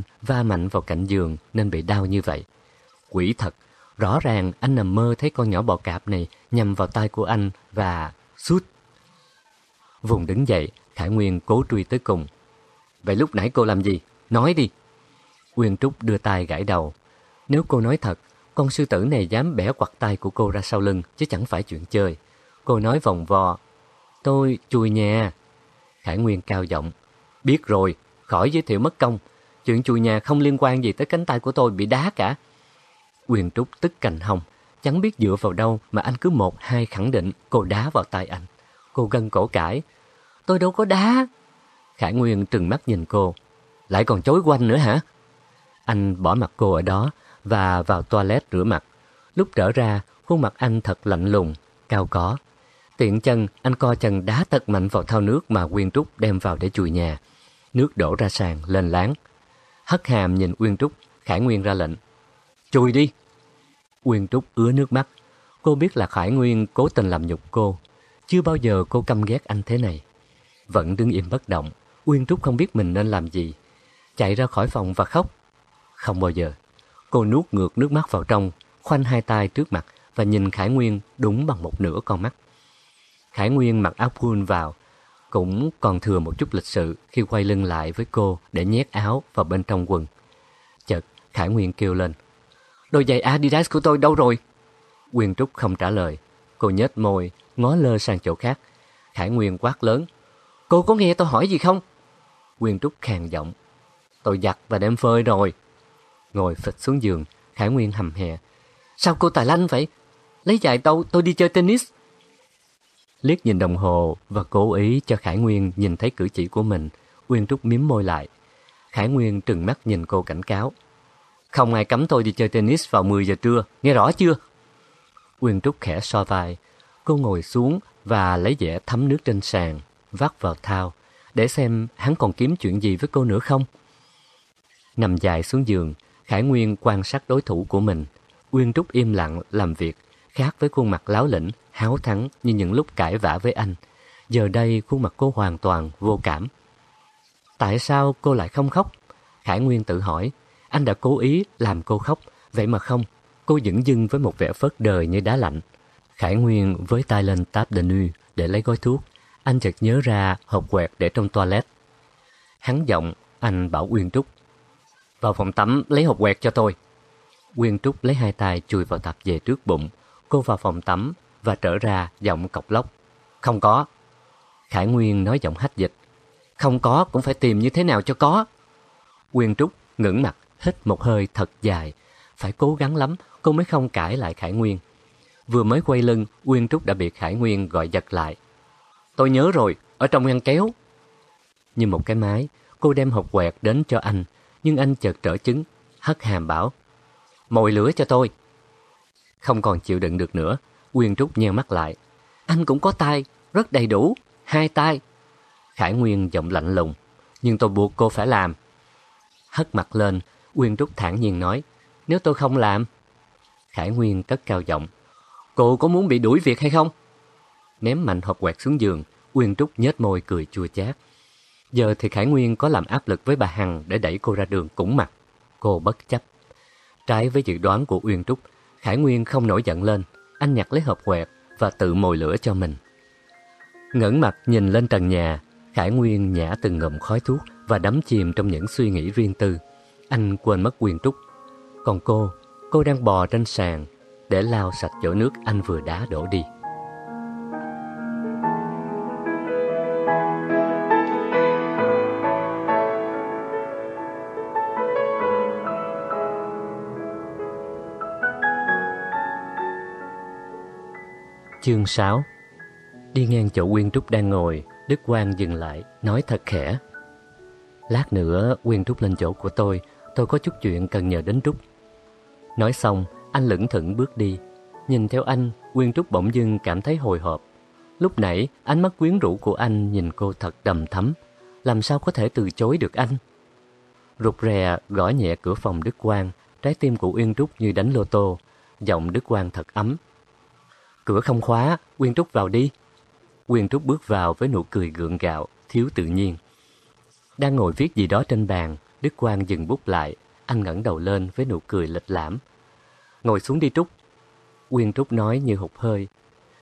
anh va mạnh vào cạnh giường nên bị đau như vậy. Quỷ thật, rõ ràng anh nằm mơ thấy con nhỏ bò cạp này nhằm vào tay của anh và sút. Vùng đứng dậy, Khải Nguyên cố truy tới cùng. Vậy lúc nãy cô làm gì? Nói đi. Nguyên Trúc đưa tay gãi đầu. Nếu cô nói thật, con sư tử này dám bẻ quặt tay của cô ra sau lưng chứ chẳng phải chuyện chơi. Cô nói vòng vo. Tôi chui nhà. Khải Nguyên cao giọng. Biết rồi, khỏi giới thiệu mất công. Chuyện chùi nhà không liên quan gì tới cánh tay của tôi bị đá cả. Quyền Trúc tức cành hồng, chẳng biết dựa vào đâu mà anh cứ một hai khẳng định cô đá vào tay anh. Cô gân cổ cãi. Tôi đâu có đá. Khải Nguyên trừng mắt nhìn cô. Lại còn chối quanh nữa hả? Anh bỏ mặt cô ở đó và vào toilet rửa mặt. Lúc trở ra, khuôn mặt anh thật lạnh lùng, cao có. Tiện chân, anh co chân đá thật mạnh vào thao nước mà Quyên Trúc đem vào để chùi nhà. Nước đổ ra sàn, lên láng. Hất hàm nhìn Uyên Trúc, Khải Nguyên ra lệnh. Chùi đi! Uyên Trúc ứa nước mắt. Cô biết là Khải Nguyên cố tình làm nhục cô. Chưa bao giờ cô căm ghét anh thế này. Vẫn đứng im bất động, Uyên Trúc không biết mình nên làm gì. Chạy ra khỏi phòng và khóc. Không bao giờ. Cô nuốt ngược nước mắt vào trong, khoanh hai tay trước mặt và nhìn Khải Nguyên đúng bằng một nửa con mắt. Khải Nguyên mặc áo pull vào, cũng còn thừa một chút lịch sự khi quay lưng lại với cô để nhét áo vào bên trong quần. Chợt, Khải Nguyên kêu lên. Đôi giày Adidas của tôi đâu rồi? Quyên Trúc không trả lời. Cô nhếch môi, ngó lơ sang chỗ khác. Khải Nguyên quát lớn. Cô có nghe tôi hỏi gì không? Quyên Trúc khàn giọng. Tôi giặt và đem phơi rồi. Ngồi phịch xuống giường, Khải Nguyên hầm hè. Sao cô tài lanh vậy? Lấy giày đâu tôi đi chơi tennis. Liếc nhìn đồng hồ và cố ý cho Khải Nguyên nhìn thấy cử chỉ của mình, Uyên Trúc miếm môi lại. Khải Nguyên trừng mắt nhìn cô cảnh cáo. Không ai cấm tôi đi chơi tennis vào 10 giờ trưa, nghe rõ chưa? Uyên Trúc khẽ so vai. Cô ngồi xuống và lấy dẻ thấm nước trên sàn, vắt vào thao, để xem hắn còn kiếm chuyện gì với cô nữa không. Nằm dài xuống giường, Khải Nguyên quan sát đối thủ của mình. Uyên Trúc im lặng làm việc, khác với khuôn mặt láo lĩnh, háo thắng như những lúc cãi vã với anh. Giờ đây khuôn mặt cô hoàn toàn vô cảm. Tại sao cô lại không khóc? Khải Nguyên tự hỏi, anh đã cố ý làm cô khóc, vậy mà không. Cô dững dưng với một vẻ phớt đời như đá lạnh. Khải Nguyên với tay lên táp de nuôi để lấy gói thuốc. Anh chợt nhớ ra hộp quẹt để trong toilet. Hắn giọng, anh bảo Uyên Trúc. Vào phòng tắm lấy hộp quẹt cho tôi. Uyên Trúc lấy hai tay chui vào tạp về trước bụng. Cô vào phòng tắm và trở ra giọng cọc lóc. Không có. Khải Nguyên nói giọng hách dịch. Không có cũng phải tìm như thế nào cho có. Quyên Trúc ngẩng mặt, hít một hơi thật dài. Phải cố gắng lắm, cô mới không cãi lại Khải Nguyên. Vừa mới quay lưng, Quyên Trúc đã bị Khải Nguyên gọi giật lại. Tôi nhớ rồi, ở trong ngăn kéo. Như một cái máy, cô đem hộp quẹt đến cho anh, nhưng anh chợt trở chứng, hất hàm bảo. Mồi lửa cho tôi. Không còn chịu đựng được nữa, Quyên Trúc nheo mắt lại. Anh cũng có tay, rất đầy đủ, hai tay. Khải Nguyên giọng lạnh lùng, nhưng tôi buộc cô phải làm. Hất mặt lên, Quyên Trúc thản nhiên nói, nếu tôi không làm. Khải Nguyên cất cao giọng, cô có muốn bị đuổi việc hay không? Ném mạnh hộp quẹt xuống giường, Quyên Trúc nhếch môi cười chua chát. Giờ thì Khải Nguyên có làm áp lực với bà Hằng để đẩy cô ra đường cũng mặc. Cô bất chấp. Trái với dự đoán của Uyên Trúc, Khải Nguyên không nổi giận lên. Anh nhặt lấy hộp quẹt và tự mồi lửa cho mình. Ngẩng mặt nhìn lên trần nhà, Khải Nguyên nhả từng ngụm khói thuốc và đắm chìm trong những suy nghĩ riêng tư. Anh quên mất quyền Trúc. Còn cô, cô đang bò trên sàn để lau sạch chỗ nước anh vừa đá đổ đi. Chương 6 Đi ngang chỗ Quyên Trúc đang ngồi, Đức Quang dừng lại, nói thật khẽ. Lát nữa Quyên Trúc lên chỗ của tôi, tôi có chút chuyện cần nhờ đến Trúc. Nói xong, anh lững thững bước đi. Nhìn theo anh, Quyên Trúc bỗng dưng cảm thấy hồi hộp. Lúc nãy, ánh mắt quyến rũ của anh nhìn cô thật đầm thắm. Làm sao có thể từ chối được anh? Rụt rè gõ nhẹ cửa phòng Đức Quang, trái tim của Uyên Trúc như đánh lô tô. Giọng Đức Quang thật ấm, Cửa không khóa, Quyên Trúc vào đi. Quyên Trúc bước vào với nụ cười gượng gạo, thiếu tự nhiên. Đang ngồi viết gì đó trên bàn, Đức Quang dừng bút lại, anh ngẩng đầu lên với nụ cười lịch lãm. Ngồi xuống đi Trúc. Quyên Trúc nói như hụt hơi.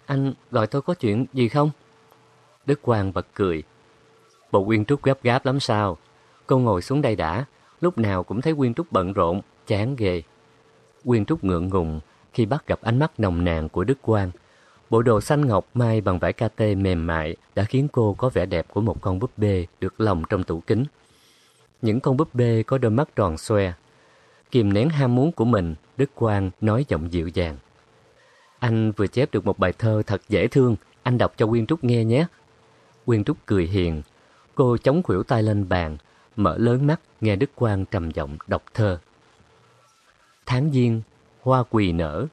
Anh gọi tôi có chuyện gì không? Đức Quang bật cười. Bộ Quyên Trúc gấp gáp lắm sao? Cô ngồi xuống đây đã. Lúc nào cũng thấy Quyên Trúc bận rộn, chán ghê. Quyên Trúc ngượng ngùng khi bắt gặp ánh mắt nồng nàn của Đức Quang. Bộ đồ xanh ngọc mai bằng vải kate mềm mại đã khiến cô có vẻ đẹp của một con búp bê được lồng trong tủ kính. Những con búp bê có đôi mắt tròn xoe. Kìm nén ham muốn của mình, Đức Quang nói giọng dịu dàng. Anh vừa chép được một bài thơ thật dễ thương, anh đọc cho Quyên Trúc nghe nhé. Quyên Trúc cười hiền, cô chống khuỷu tay lên bàn, mở lớn mắt nghe Đức Quang trầm giọng đọc thơ. Tháng giêng, hoa quỳ nở,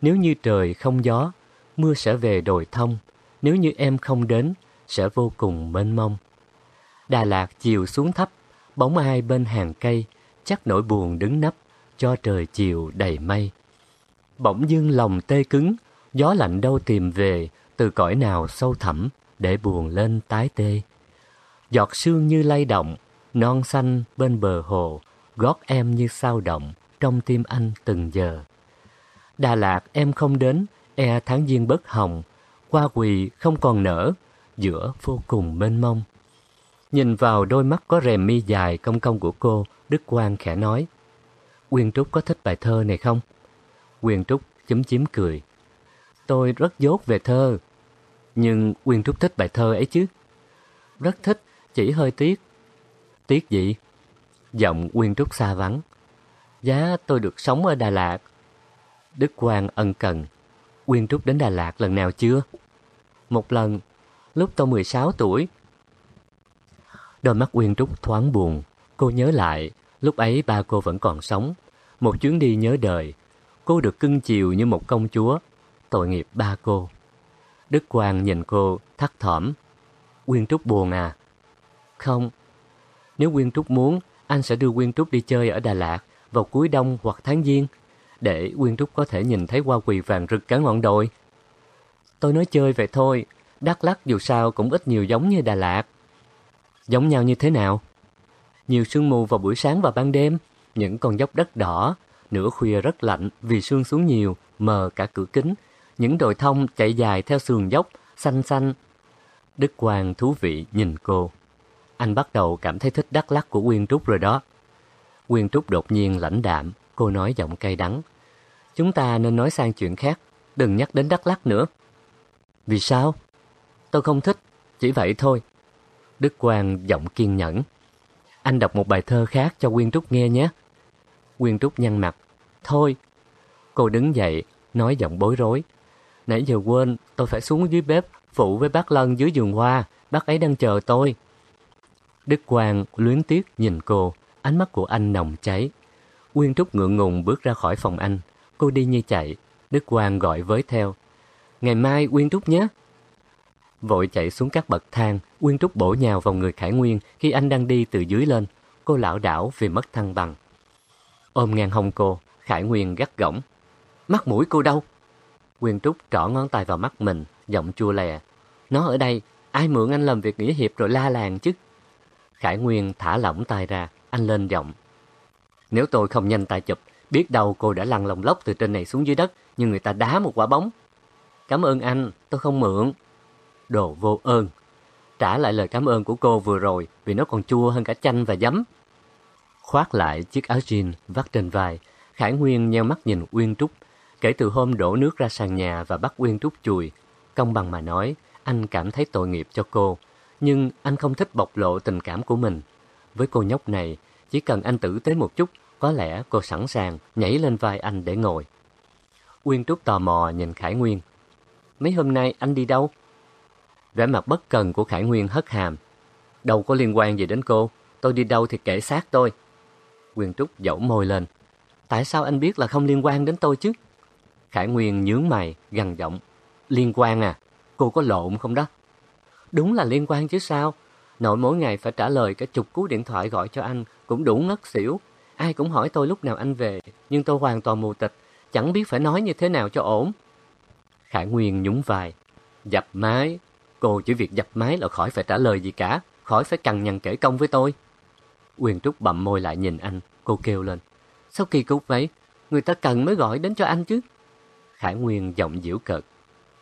nếu như trời không gió, mưa sẽ về đồi thông, nếu như em không đến, sẽ vô cùng mênh mông. Đà Lạt chiều xuống thấp, bóng ai bên hàng cây, chắc nỗi buồn đứng nấp, cho trời chiều đầy mây. Bỗng dưng lòng tê cứng, gió lạnh đâu tìm về, từ cõi nào sâu thẳm, để buồn lên tái tê. Giọt sương như lay động, non xanh bên bờ hồ, gót em như sao động, trong tim anh từng giờ. Đà Lạt em không đến, e tháng giêng bất hồng, hoa quỳ không còn nở, giữa vô cùng mênh mông. Nhìn vào đôi mắt có rèm mi dài cong cong của cô, Đức Quang khẽ nói, Quyên Trúc có thích bài thơ này không? Quyên Trúc chấm chím cười. Tôi rất dốt về thơ, nhưng Quyên Trúc thích bài thơ ấy chứ. Rất thích, chỉ hơi tiếc. Tiếc gì? Giọng Quyên Trúc xa vắng. Giá tôi được sống ở Đà Lạt. Đức Quang ân cần. Quyên Trúc đến Đà Lạt lần nào chưa? Một lần, lúc tôi 16 tuổi. Đôi mắt Quyên Trúc thoáng buồn. Cô nhớ lại, lúc ấy ba cô vẫn còn sống. Một chuyến đi nhớ đời. Cô được cưng chiều như một công chúa. Tội nghiệp ba cô. Đức Quang nhìn cô thắt thỏm. Quyên Trúc buồn à? Không. Nếu Quyên Trúc muốn, anh sẽ đưa Quyên Trúc đi chơi ở Đà Lạt vào cuối đông hoặc tháng giêng để Quyên Trúc có thể nhìn thấy hoa quỳ vàng rực cả ngọn đồi. Tôi nói chơi vậy thôi, Đắk Lắk dù sao cũng ít nhiều giống như Đà Lạt. Giống nhau như thế nào? Nhiều sương mù vào buổi sáng và ban đêm, những con dốc đất đỏ, nửa khuya rất lạnh vì sương xuống nhiều, mờ cả cửa kính, những đồi thông chạy dài theo sườn dốc, xanh xanh. Đức Quang thú vị nhìn cô. Anh bắt đầu cảm thấy thích Đắk Lắk của Quyên Trúc rồi đó. Quyên Trúc đột nhiên lãnh đạm, cô nói giọng cay đắng. Chúng ta nên nói sang chuyện khác, đừng nhắc đến Đắk Lắk nữa. Vì sao? Tôi không thích, chỉ vậy thôi. Đức Quang giọng kiên nhẫn. Anh đọc một bài thơ khác cho Quyên Trúc nghe nhé. Quyên Trúc nhăn mặt. Thôi. Cô đứng dậy, nói giọng bối rối. Nãy giờ quên, tôi phải xuống dưới bếp, phụ với bác Lân dưới giường hoa. Bác ấy đang chờ tôi. Đức Quang luyến tiếc nhìn cô, ánh mắt của anh nồng cháy. Quyên Trúc ngượng ngùng bước ra khỏi phòng anh. Cô đi như chạy. Đức Quang gọi với theo. Ngày mai Quyên Trúc nhé. Vội chạy xuống các bậc thang, Quyên Trúc bổ nhào vào người Khải Nguyên khi anh đang đi từ dưới lên. Cô lão đảo vì mất thăng bằng. Ôm ngang hông cô, Khải Nguyên gắt gỏng. Mắt mũi cô đâu? Quyên Trúc trỏ ngón tay vào mắt mình, giọng chua lè. Nó ở đây, ai mượn anh làm việc nghĩa hiệp rồi la làng chứ? Khải Nguyên thả lỏng tay ra, anh lên giọng. Nếu tôi không nhanh tay chụp, biết đâu cô đã lăn lồng lốc từ trên này xuống dưới đất, nhưng người ta đá một quả bóng. Cảm ơn anh, tôi không mượn. Đồ vô ơn. Trả lại lời cảm ơn của cô vừa rồi vì nó còn chua hơn cả chanh và giấm. Khoác lại chiếc áo jean vắt trên vai, Khải Nguyên nheo mắt nhìn Uyên Trúc. Kể từ hôm đổ nước ra sàn nhà và bắt Uyên Trúc chùi, công bằng mà nói, anh cảm thấy tội nghiệp cho cô. Nhưng anh không thích bộc lộ tình cảm của mình. Với cô nhóc này, chỉ cần anh tử tế một chút, có lẽ cô sẵn sàng nhảy lên vai anh để ngồi. Uyên Trúc tò mò nhìn Khải Nguyên. Mấy hôm nay anh đi đâu? Vẻ mặt bất cần của Khải Nguyên hất hàm. Đâu có liên quan gì đến cô, tôi đi đâu thì kể sát tôi. Uyên Trúc dẫu môi lên. Tại sao anh biết là không liên quan đến tôi chứ? Khải Nguyên nhướng mày, gằn giọng. Liên quan à? Cô có lộn không đó? Đúng là liên quan chứ sao? Nội mỗi ngày phải trả lời cả chục cú điện thoại gọi cho anh, cũng đủ ngất xỉu. Ai cũng hỏi tôi lúc nào anh về, nhưng tôi hoàn toàn mù tịch, chẳng biết phải nói như thế nào cho ổn. Khải Nguyên nhún vai. Dập máy. Cô chỉ việc dập máy là khỏi phải trả lời gì cả, khỏi phải cằn nhằn kể công với tôi. Quyền Trúc bậm môi lại nhìn anh, cô kêu lên. Sao kỳ cục vậy? Người ta cần mới gọi đến cho anh chứ. Khải Nguyên giọng giễu cợt.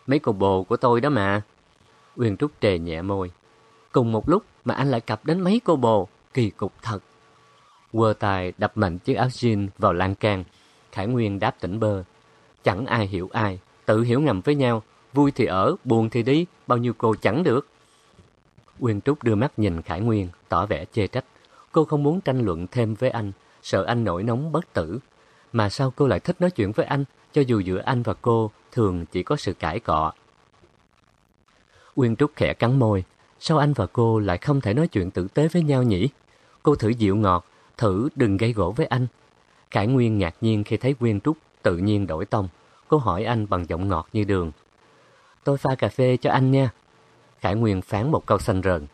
Mấy cô bồ của tôi đó mà. Uyên Trúc trề nhẹ môi. Cùng một lúc mà anh lại cặp đến mấy cô bồ, kỳ cục thật. Quơ tài đập mạnh chiếc áo jean vào lan can. Khải Nguyên đáp tỉnh bơ. Chẳng ai hiểu ai, tự hiểu ngầm với nhau. Vui thì ở, buồn thì đi, bao nhiêu cô chẳng được. Uyên Trúc đưa mắt nhìn Khải Nguyên, tỏ vẻ chê trách. Cô không muốn tranh luận thêm với anh, sợ anh nổi nóng bất tử. Mà sao cô lại thích nói chuyện với anh, cho dù giữa anh và cô thường chỉ có sự cãi cọ. Uyên Trúc khẽ cắn môi, sao anh và cô lại không thể nói chuyện tử tế với nhau nhỉ? Cô thử dịu ngọt, thử đừng gây gỗ với anh. Khải Nguyên ngạc nhiên khi thấy Quyên Trúc tự nhiên đổi tông. Cô hỏi anh bằng giọng ngọt như đường. Tôi pha cà phê cho anh nha. Khải Nguyên phán một câu xanh rờn.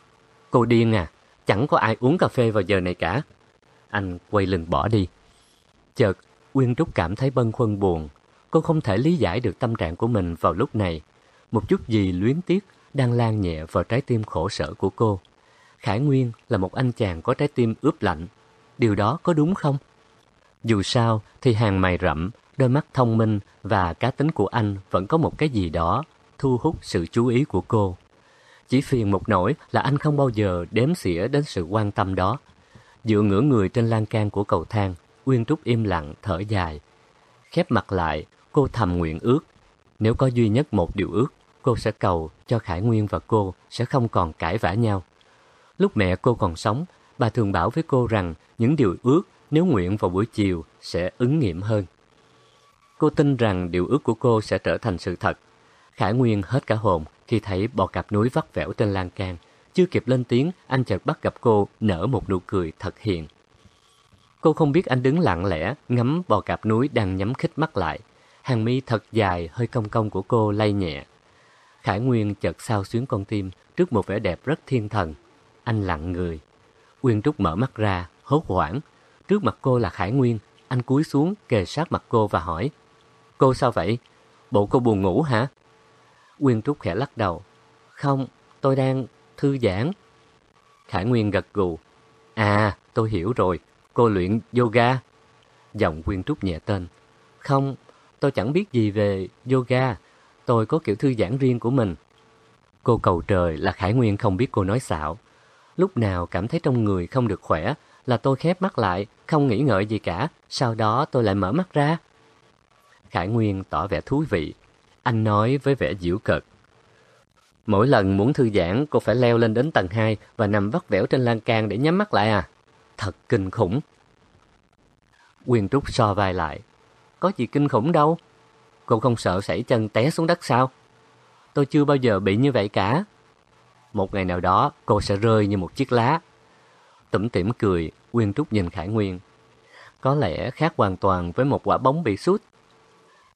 Cô điên à, chẳng có ai uống cà phê vào giờ này cả. Anh quay lưng bỏ đi. Chợt, Quyên Trúc cảm thấy bâng khuâng buồn. Cô không thể lý giải được tâm trạng của mình vào lúc này. Một chút gì luyến tiếc đang lan nhẹ vào trái tim khổ sở của cô. Khải Nguyên là một anh chàng có trái tim ướp lạnh. Điều đó có đúng không? Dù sao thì hàng mày rậm, đôi mắt thông minh và cá tính của anh vẫn có một cái gì đó thu hút sự chú ý của cô. Chỉ phiền một nỗi là anh không bao giờ đếm xỉa đến sự quan tâm đó. Dựa ngửa người trên lan can của cầu thang, Uyên Trúc im lặng thở dài. Khép mặt lại, cô thầm nguyện ước. Nếu có duy nhất một điều ước, cô sẽ cầu cho Khải Nguyên và cô sẽ không còn cãi vã nhau. Lúc mẹ cô còn sống, bà thường bảo với cô rằng những điều ước nếu nguyện vào buổi chiều sẽ ứng nghiệm hơn. Cô tin rằng điều ước của cô sẽ trở thành sự thật. Khải Nguyên hết cả hồn khi thấy bò cạp núi vắt vẻo trên lan can. Chưa kịp lên tiếng, anh chợt bắt gặp cô nở một nụ cười thật hiền. Cô không biết anh đứng lặng lẽ, ngắm bò cạp núi đang nhắm khít mắt lại. Hàng mi thật dài, hơi cong cong của cô lay nhẹ. Khải Nguyên chợt sao xuyến con tim trước một vẻ đẹp rất thiên thần. Anh lặng người. Uyên Trúc mở mắt ra, hốt hoảng. Trước mặt cô là Khải Nguyên. Anh cúi xuống, kề sát mặt cô và hỏi. Cô sao vậy? Bộ cô buồn ngủ hả? Uyên Trúc khẽ lắc đầu. Không, tôi đang thư giãn. Khải Nguyên gật gù. À, tôi hiểu rồi. Cô luyện yoga. Giọng Uyên Trúc nhẹ tên. Không, tôi chẳng biết gì về yoga. Tôi có kiểu thư giãn riêng của mình. Cô cầu trời là Khải Nguyên không biết cô nói xạo. Lúc nào cảm thấy trong người không được khỏe là tôi khép mắt lại, không nghĩ ngợi gì cả. Sau đó tôi lại mở mắt ra. Khải Nguyên tỏ vẻ thú vị. Anh nói với vẻ giễu cợt. Mỗi lần muốn thư giãn, cô phải leo lên đến tầng 2 và nằm vắt vẻo trên lan can để nhắm mắt lại à? Thật kinh khủng. quyên Trúc so vai lại. Có gì kinh khủng đâu. Cô không sợ sảy chân té xuống đất sao? Tôi chưa bao giờ bị như vậy cả. Một ngày nào đó, cô sẽ rơi như một chiếc lá. Tủm tỉm cười, Quyên Trúc nhìn Khải Nguyên. Có lẽ khác hoàn toàn với một quả bóng bị sút.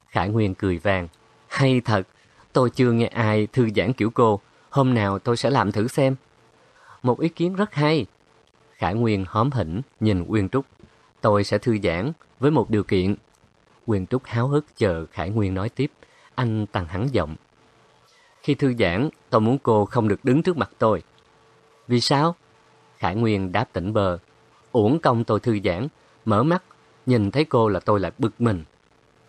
Khải Nguyên cười vàng. Hay thật, tôi chưa nghe ai thư giãn kiểu cô. Hôm nào tôi sẽ làm thử xem. Một ý kiến rất hay. Khải Nguyên hóm hỉnh nhìn Uyên Trúc. Tôi sẽ thư giãn với một điều kiện. Quyền Trúc háo hức chờ Khải Nguyên nói tiếp. Anh tăng hắn giọng. Khi thư giãn, tôi muốn cô không được đứng trước mặt tôi. Vì sao? Khải Nguyên đáp tỉnh bờ. Uổng công tôi thư giãn, mở mắt, nhìn thấy cô là tôi lại bực mình.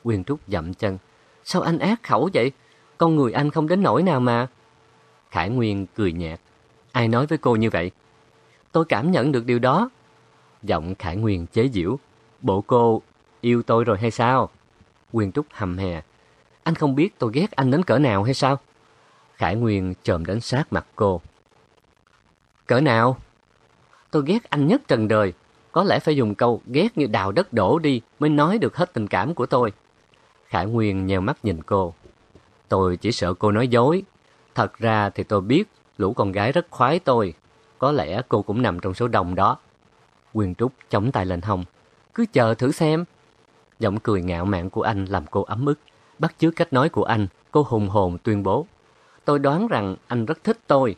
Quyền Trúc dậm chân. Sao anh ác khẩu vậy? Con người anh không đến nỗi nào mà. Khải Nguyên cười nhạt. Ai nói với cô như vậy? Tôi cảm nhận được điều đó. Giọng Khải Nguyên chế giễu. Bộ cô yêu tôi rồi hay sao? Quyền Trúc hầm hè. Anh không biết tôi ghét anh đến cỡ nào hay sao? Khải Nguyên chồm đến sát mặt cô. Cỡ nào? Tôi ghét anh nhất trần đời. Có lẽ phải dùng câu ghét như đào đất đổ đi mới nói được hết tình cảm của tôi. Khải Nguyên nheo mắt nhìn cô. Tôi chỉ sợ cô nói dối. Thật ra thì tôi biết lũ con gái rất khoái tôi. Có lẽ cô cũng nằm trong số đông đó. Quyền Trúc chống tay lên hông. Cứ chờ thử xem. Giọng cười ngạo mạn của anh làm cô ấm ức. Bắt chước cách nói của anh, cô hùng hồn tuyên bố. Tôi đoán rằng anh rất thích tôi.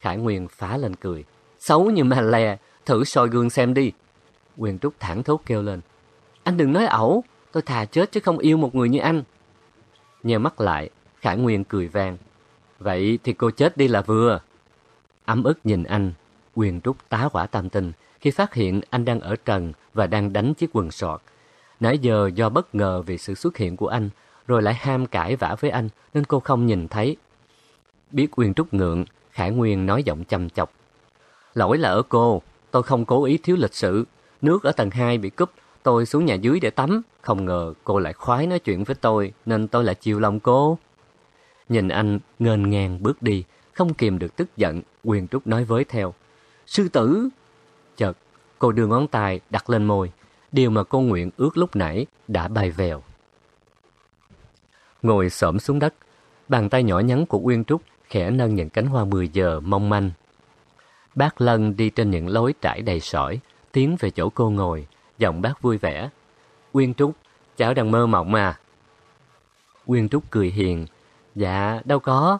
Khải Nguyên phá lên cười. Xấu như mà lè, thử soi gương xem đi. Quyền Trúc thẳng thốt kêu lên. Anh đừng nói ẩu, tôi thà chết chứ không yêu một người như anh. Nheo mắt lại, Khải Nguyên cười vang. Vậy thì cô chết đi là vừa. Ấm ức nhìn anh, Quyền Trúc tá quả tam tình khi phát hiện anh đang ở trần và đang đánh chiếc quần sọt. Nãy giờ do bất ngờ vì sự xuất hiện của anh, rồi lại ham cãi vã với anh nên cô không nhìn thấy. Biết Uyên Trúc ngượng, Khả Nguyên nói giọng chăm chọc. Lỗi là ở cô, tôi không cố ý thiếu lịch sự. Nước ở tầng 2 bị cúp, tôi xuống nhà dưới để tắm. Không ngờ cô lại khoái nói chuyện với tôi, nên tôi lại chiều lòng cô. Nhìn anh ngên ngang bước đi, không kìm được tức giận, Quyền Trúc nói với theo. Sư tử! Chợt, cô đưa ngón tay đặt lên môi. Điều mà cô nguyện ước lúc nãy đã bay vèo. Ngồi xổm xuống đất, bàn tay nhỏ nhắn của Uyên Trúc khẽ nâng những cánh hoa 10 giờ mong manh. Bác Lân đi trên những lối trải đầy sỏi, tiến về chỗ cô ngồi, giọng bác vui vẻ. Uyên Trúc, cháu đang mơ mộng mà. Uyên Trúc cười hiền. Dạ, đâu có.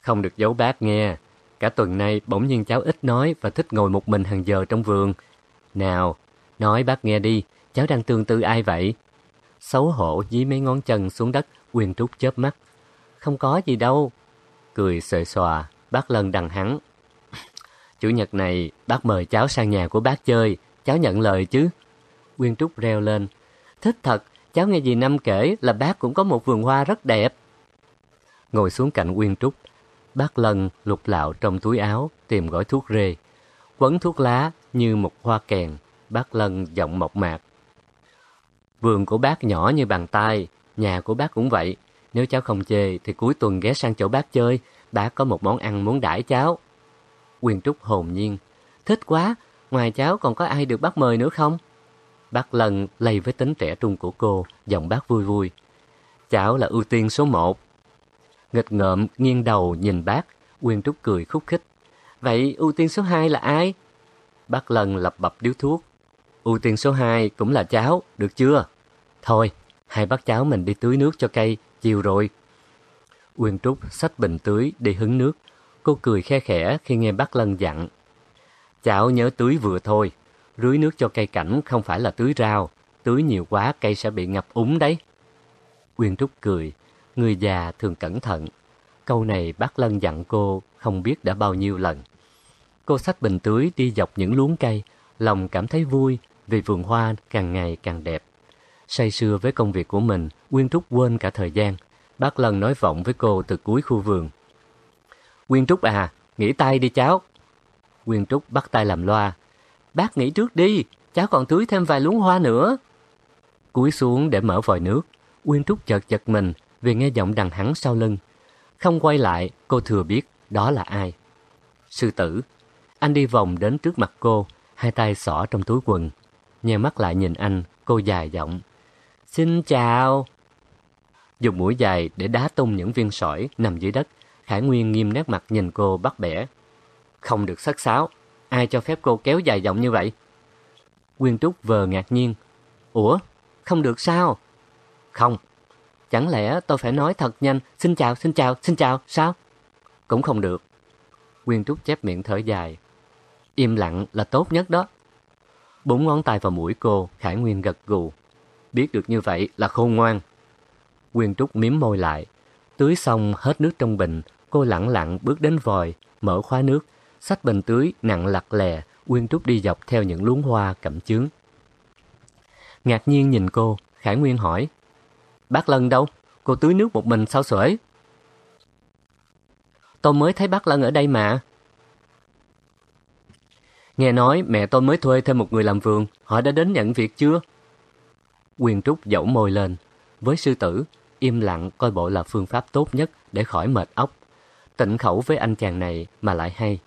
Không được giấu bác nghe. Cả tuần nay bỗng nhiên cháu ít nói và thích ngồi một mình hàng giờ trong vườn. Nào, nói bác nghe đi, cháu đang tương tư ai vậy? Xấu hổ dí mấy ngón chân xuống đất, quyên Trúc chớp mắt. Không có gì đâu. Cười sợi xòa, bác lần đằng hắn. Chủ nhật này, bác mời cháu sang nhà của bác chơi, cháu nhận lời chứ. quyên Trúc reo lên. Thích thật, cháu nghe dì Năm kể là bác cũng có một vườn hoa rất đẹp. Ngồi xuống cạnh quyên Trúc, bác lần lục lạo trong túi áo tìm gói thuốc rê. Quấn thuốc lá như một hoa kèn, bác Lân giọng mộc mạc. Vườn của bác nhỏ như bàn tay, nhà của bác cũng vậy. Nếu cháu không chê thì cuối tuần ghé sang chỗ bác chơi, bác có một món ăn muốn đãi cháu. Quyền Trúc hồn nhiên. Thích quá, ngoài cháu còn có ai được bác mời nữa không? Bác Lân lây với tính trẻ trung của cô, giọng bác vui vui. Cháu là ưu tiên số một. Nghịch ngợm nghiêng đầu nhìn bác, Uyên Trúc cười khúc khích. Vậy ưu tiên số hai là ai? Bác Lân lập bập điếu thuốc. Ưu tiên số hai cũng là cháo, được chưa? Thôi, hai bác cháu mình đi tưới nước cho cây, chiều rồi. Uyên Trúc xách bình tưới đi hứng nước. Cô cười khe khẽ khi nghe bác Lân dặn. Cháu nhớ tưới vừa thôi, rưới nước cho cây cảnh không phải là tưới rau, tưới nhiều quá cây sẽ bị ngập úng đấy. Uyên Trúc cười, người già thường cẩn thận. Câu này bác Lân dặn cô không biết đã bao nhiêu lần. Cô xách bình tưới đi dọc những luống cây, lòng cảm thấy vui vì vườn hoa càng ngày càng đẹp. Say sưa với công việc của mình, Nguyên Trúc quên cả thời gian. Bác Lân nói vọng với cô từ cuối khu vườn. Quyên Trúc à, nghỉ tay đi cháu. Quyên Trúc bắt tay làm loa. Bác nghỉ trước đi, cháu còn tưới thêm vài luống hoa nữa. Cúi xuống để mở vòi nước, Quyên Trúc chợt chật mình vì nghe giọng đằng hắn sau lưng. Không quay lại, cô thừa biết đó là ai. Sư tử, anh đi vòng đến trước mặt cô, hai tay xỏ trong túi quần. Nheo mắt lại nhìn anh, cô dài giọng. Xin chào. Dùng mũi dài để đá tung những viên sỏi nằm dưới đất, Khải Nguyên nghiêm nét mặt nhìn cô bắt bẻ. Không được sắc sáo, ai cho phép cô kéo dài giọng như vậy? Quyên Trúc vờ ngạc nhiên. Ủa, không được sao? Không, chẳng lẽ tôi phải nói thật nhanh, xin chào, xin chào, xin chào, sao? Cũng không được. Quyên Trúc chép miệng thở dài. Im lặng là tốt nhất đó. Bốn ngón tay vào mũi cô, Khải Nguyên gật gù. Biết được như vậy là khôn ngoan. Quyên Trúc miếm môi lại. Tưới xong hết nước trong bình, Cô lặng lặng bước đến vòi, mở khóa nước, xách bình tưới nặng lặt lè, quyên Trúc đi dọc theo những luống hoa cẩm chướng. Ngạc nhiên nhìn cô, Khải Nguyên hỏi, Bác Lân đâu? Cô tưới nước một mình sao sưởi Tôi mới thấy bác Lân ở đây mà. Nghe nói mẹ tôi mới thuê thêm một người làm vườn, họ đã đến nhận việc chưa? Quyền Trúc dẫu môi lên. Với sư tử, im lặng coi bộ là phương pháp tốt nhất để khỏi mệt óc. Tịnh khẩu với anh chàng này mà lại hay.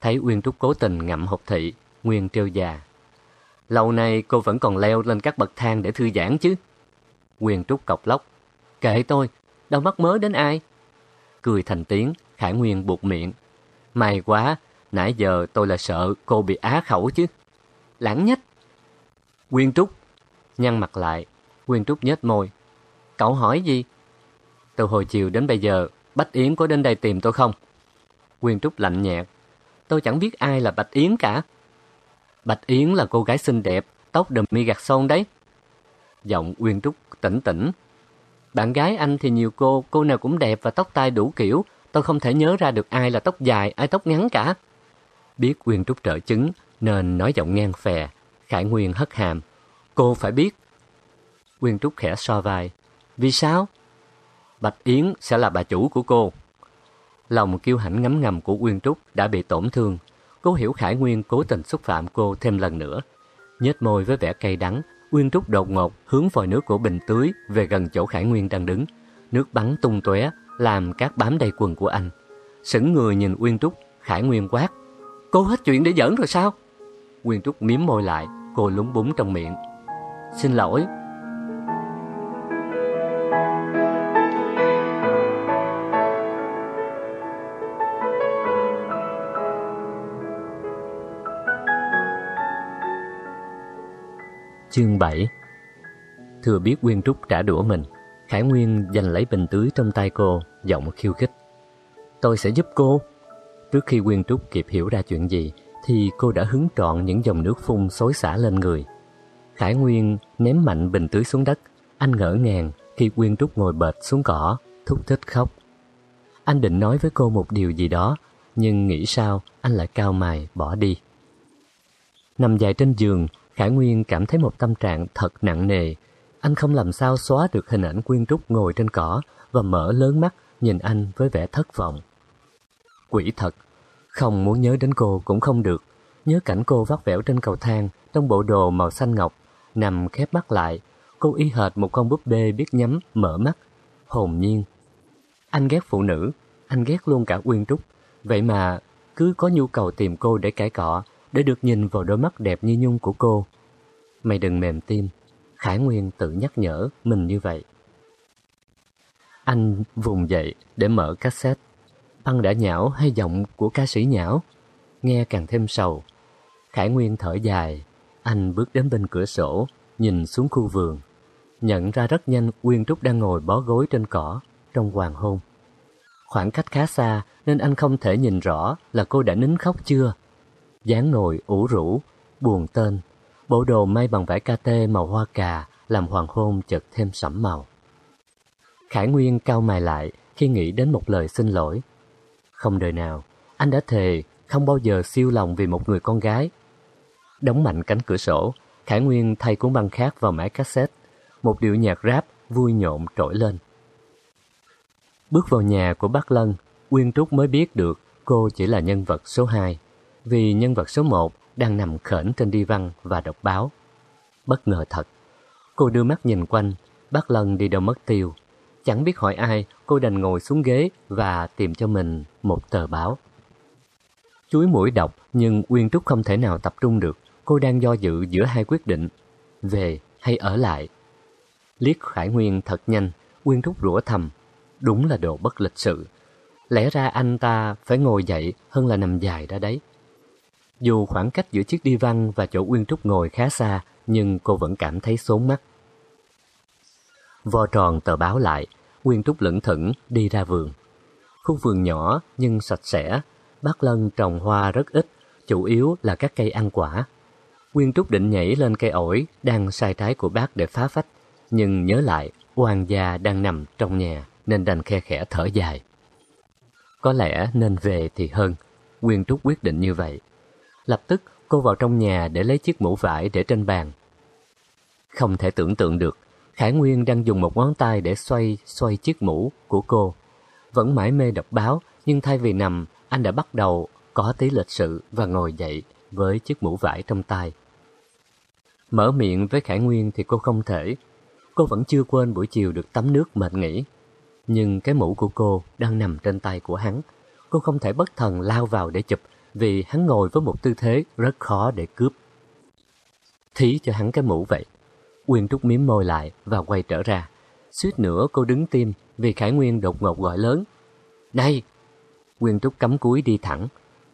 Thấy Uyên Trúc cố tình ngậm hộp thị, Nguyên trêu già. Lâu nay cô vẫn còn leo lên các bậc thang để thư giãn chứ. Quyền Trúc cọc lóc. Kệ tôi, đâu mắc mớ đến ai. Cười thành tiếng, Khải Nguyên buộc miệng. May quá, nãy giờ tôi là sợ cô bị á khẩu chứ. Lãng nhất. quyên Trúc. Nhăn mặt lại, quyên Trúc nhếch môi. Cậu hỏi gì? Từ hồi chiều đến bây giờ, Bạch Yến có đến đây tìm tôi không? Quyên Trúc lạnh nhạt. Tôi chẳng biết ai là Bạch Yến cả. Bạch Yến là cô gái xinh đẹp, tóc đầm mi gạt son đấy. Giọng Uyên Trúc tỉnh tỉnh. Bạn gái anh thì nhiều cô, cô nào cũng đẹp và tóc tai đủ kiểu. Tôi không thể nhớ ra được ai là tóc dài, ai tóc ngắn cả. Biết Uyên Trúc trợ chứng, nên nói giọng ngang phè. Khải Nguyên hất hàm. Cô phải biết. Quyên Trúc khẽ so vai. Vì sao? Bạch Yến sẽ là bà chủ của cô. Lòng kiêu hãnh ngấm ngầm của Quyên Trúc đã bị tổn thương. Cô hiểu Khải Nguyên cố tình xúc phạm cô thêm lần nữa. Nhếch môi với vẻ cay đắng, Quyên Trúc đột ngột hướng vòi nước của bình tưới về gần chỗ Khải Nguyên đang đứng. Nước bắn tung tóe, làm cát bám đầy quần của anh. Sững người nhìn Uyên Trúc, Khải Nguyên quát. Cô hết chuyện để giỡn rồi sao? Quyền Trúc miếm môi lại, cô lúng búng trong miệng. Xin lỗi. Chương 7 Thừa biết Quyên Trúc trả đũa mình, Khải Nguyên giành lấy bình tưới trong tay cô, giọng khiêu khích. Tôi sẽ giúp cô. Trước khi Quyên Trúc kịp hiểu ra chuyện gì, thì cô đã hứng trọn những dòng nước phun xối xả lên người. Khải Nguyên ném mạnh bình tưới xuống đất. Anh ngỡ ngàng khi Quyên Trúc ngồi bệt xuống cỏ, thúc thích khóc. Anh định nói với cô một điều gì đó, nhưng nghĩ sao anh lại cao mày bỏ đi. Nằm dài trên giường, Khải Nguyên cảm thấy một tâm trạng thật nặng nề. Anh không làm sao xóa được hình ảnh Quyên Trúc ngồi trên cỏ và mở lớn mắt nhìn anh với vẻ thất vọng. Quỷ thật, không muốn nhớ đến cô cũng không được. Nhớ cảnh cô vắt vẻo trên cầu thang trong bộ đồ màu xanh ngọc, nằm khép mắt lại. Cô y hệt một con búp bê biết nhắm, mở mắt, hồn nhiên. Anh ghét phụ nữ, anh ghét luôn cả Uyên Trúc. Vậy mà cứ có nhu cầu tìm cô để cãi cọ, để được nhìn vào đôi mắt đẹp như nhung của cô. Mày đừng mềm tim, Khải Nguyên tự nhắc nhở mình như vậy. Anh vùng dậy để mở cassette. Băng đã nhão hay giọng của ca sĩ nhão? Nghe càng thêm sầu. Khải Nguyên thở dài. Anh bước đến bên cửa sổ, nhìn xuống khu vườn. Nhận ra rất nhanh Uyên Trúc đang ngồi bó gối trên cỏ, trong hoàng hôn. Khoảng cách khá xa nên anh không thể nhìn rõ là cô đã nín khóc chưa. dáng ngồi ủ rũ, buồn tên. Bộ đồ may bằng vải ca tê màu hoa cà làm hoàng hôn chợt thêm sẫm màu. Khải Nguyên cau mày lại khi nghĩ đến một lời xin lỗi. Không đời nào, anh đã thề không bao giờ siêu lòng vì một người con gái. Đóng mạnh cánh cửa sổ, Khải Nguyên thay cuốn băng khác vào máy cassette. Một điệu nhạc rap vui nhộn trỗi lên. Bước vào nhà của bác Lân, Uyên Trúc mới biết được cô chỉ là nhân vật số 2, vì nhân vật số 1 đang nằm khẩn trên đi văn và đọc báo. Bất ngờ thật. Cô đưa mắt nhìn quanh, bác Lân đi đâu mất tiêu. Chẳng biết hỏi ai, cô đành ngồi xuống ghế và tìm cho mình một tờ báo. Chuối mũi đọc nhưng Uyên Trúc không thể nào tập trung được. Cô đang do dự giữa hai quyết định, về hay ở lại. Liếc Khải Nguyên thật nhanh, Uyên Trúc rủa thầm. Đúng là đồ bất lịch sự. Lẽ ra anh ta phải ngồi dậy hơn là nằm dài ra đấy. Dù khoảng cách giữa chiếc đi văn và chỗ Uyên Trúc ngồi khá xa, nhưng cô vẫn cảm thấy sốn mắt. Vo tròn tờ báo lại, Nguyên Trúc lững thững đi ra vườn. Khu vườn nhỏ nhưng sạch sẽ, bác Lân trồng hoa rất ít, chủ yếu là các cây ăn quả. Nguyên Trúc định nhảy lên cây ổi đang sai trái của bác để phá phách, nhưng nhớ lại oan gia đang nằm trong nhà nên đành khe khẽ thở dài. Có lẽ nên về thì hơn, Nguyên Trúc quyết định như vậy. Lập tức cô vào trong nhà để lấy chiếc mũ vải để trên bàn. Không thể tưởng tượng được Khải Nguyên đang dùng một ngón tay để xoay xoay chiếc mũ của cô. Vẫn mãi mê đọc báo, nhưng thay vì nằm, anh đã bắt đầu có tí lịch sự và ngồi dậy với chiếc mũ vải trong tay. Mở miệng với Khải Nguyên thì cô không thể. Cô vẫn chưa quên buổi chiều được tắm nước mệt nghỉ. Nhưng cái mũ của cô đang nằm trên tay của hắn. Cô không thể bất thần lao vào để chụp vì hắn ngồi với một tư thế rất khó để cướp. Thí cho hắn cái mũ vậy. Uyên Trúc miếm môi lại và quay trở ra. Suýt nữa cô đứng tim vì Khải Nguyên đột ngột gọi lớn. Này! Uyên Trúc cắm cúi đi thẳng.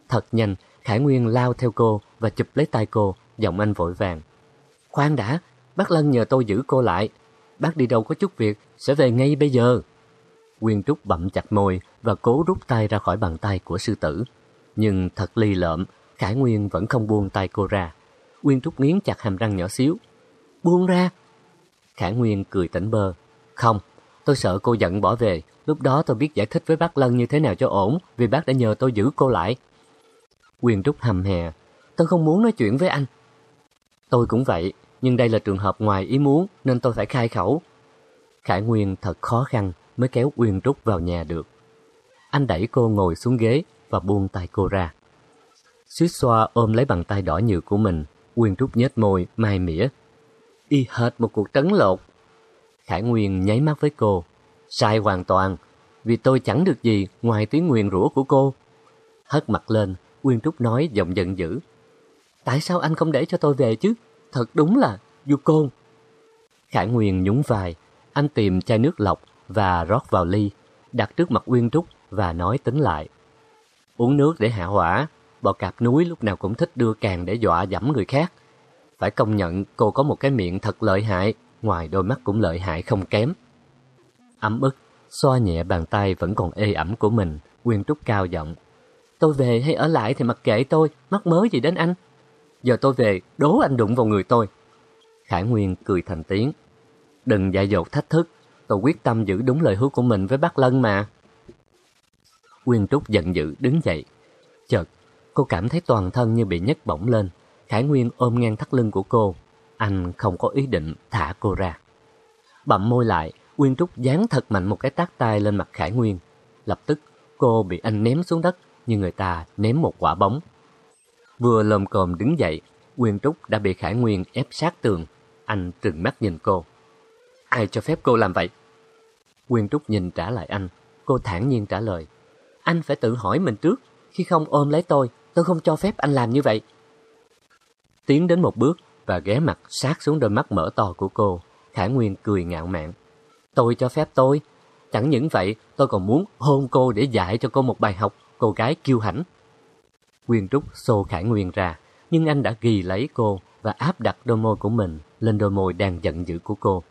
Thật nhanh, Khải Nguyên lao theo cô và chụp lấy tay cô, giọng anh vội vàng. Khoan đã, bác Lân nhờ tôi giữ cô lại. Bác đi đâu có chút việc, sẽ về ngay bây giờ. Quyên Trúc bậm chặt môi và cố rút tay ra khỏi bàn tay của sư tử. Nhưng thật ly lợm, Khải Nguyên vẫn không buông tay cô ra. Quyên Trúc nghiến chặt hàm răng nhỏ xíu, Buông ra. Khả Nguyên cười tỉnh bơ. Không, tôi sợ cô giận bỏ về. Lúc đó tôi biết giải thích với bác Lân như thế nào cho ổn vì bác đã nhờ tôi giữ cô lại. Quyền Trúc hầm hè. tôi không muốn nói chuyện với anh. Tôi cũng vậy, nhưng đây là trường hợp ngoài ý muốn nên tôi phải khai khẩu. Khải Nguyên thật khó khăn mới kéo Uyên Trúc vào nhà được. Anh đẩy cô ngồi xuống ghế và buông tay cô ra. Suýt xoa ôm lấy bàn tay đỏ nhừ của mình, Uyên Trúc nhếch môi, mai mỉa. Y hệt một cuộc trấn lột. Khải Nguyên nháy mắt với cô. Sai hoàn toàn, vì tôi chẳng được gì ngoài tiếng nguyền rủa của cô. Hất mặt lên, Uyên Trúc nói giọng giận dữ. Tại sao anh không để cho tôi về chứ? Thật đúng là du côn. Khải Nguyên nhún vai, anh tìm chai nước lọc và rót vào ly, đặt trước mặt Uyên Trúc và nói tính lại. Uống nước để hạ hỏa, bò cạp núi lúc nào cũng thích đưa càng để dọa dẫm người khác. Phải công nhận cô có một cái miệng thật lợi hại, ngoài đôi mắt cũng lợi hại không kém. Ấm ức, xoa nhẹ bàn tay vẫn còn ê ẩm của mình, Quyên Trúc cao giọng. Tôi về hay ở lại thì mặc kệ tôi, mắc mớ gì đến anh. Giờ tôi về, đố anh đụng vào người tôi. Khải Nguyên cười thành tiếng. Đừng dại dột thách thức, tôi quyết tâm giữ đúng lời hứa của mình với bác Lân mà. Quyên Trúc giận dữ đứng dậy. Chợt, cô cảm thấy toàn thân như bị nhấc bổng lên. Khải Nguyên ôm ngang thắt lưng của cô. Anh không có ý định thả cô ra. Bậm môi lại, Uyên Trúc dán thật mạnh một cái tác tay lên mặt Khải Nguyên. Lập tức, cô bị anh ném xuống đất như người ta ném một quả bóng. Vừa lồm cồm đứng dậy, Uyên Trúc đã bị Khải Nguyên ép sát tường. Anh trừng mắt nhìn cô. Ai cho phép cô làm vậy? Uyên Trúc nhìn trả lại anh. Cô thản nhiên trả lời. Anh phải tự hỏi mình trước. Khi không ôm lấy tôi, tôi không cho phép anh làm như vậy. Tiến đến một bước và ghé mặt sát xuống đôi mắt mở to của cô. Khải Nguyên cười ngạo mạn. Tôi cho phép tôi. Chẳng những vậy, tôi còn muốn hôn cô để dạy cho cô một bài học, cô gái kiêu hãnh. Quyên Trúc xô Khải Nguyên ra, nhưng anh đã ghi lấy cô và áp đặt đôi môi của mình lên đôi môi đang giận dữ của cô.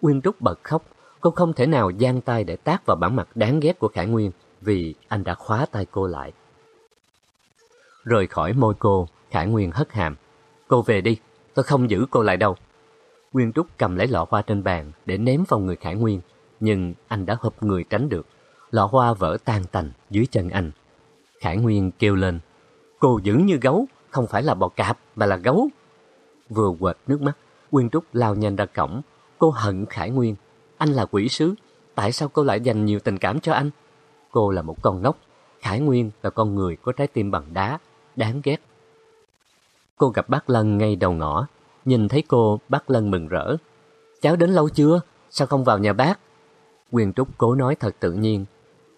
Quyên Trúc bật khóc, cô không thể nào giang tay để tác vào bản mặt đáng ghét của Khải Nguyên vì anh đã khóa tay cô lại. Rời khỏi môi cô, Khải Nguyên hất hàm. Cô về đi, tôi không giữ cô lại đâu. Nguyên Trúc cầm lấy lọ hoa trên bàn để ném vào người Khải Nguyên, nhưng anh đã hợp người tránh được. Lọ hoa vỡ tan tành dưới chân anh. Khải Nguyên kêu lên, cô dữ như gấu, không phải là bò cạp mà là gấu. Vừa quệt nước mắt, Nguyên Trúc lao nhanh ra cổng. Cô hận Khải Nguyên, anh là quỷ sứ, tại sao cô lại dành nhiều tình cảm cho anh? Cô là một con ngốc, Khải Nguyên là con người có trái tim bằng đá, đáng ghét. Cô gặp bác Lân ngay đầu ngõ, nhìn thấy cô bác Lân mừng rỡ. Cháu đến lâu chưa? Sao không vào nhà bác? Quyền Trúc cố nói thật tự nhiên.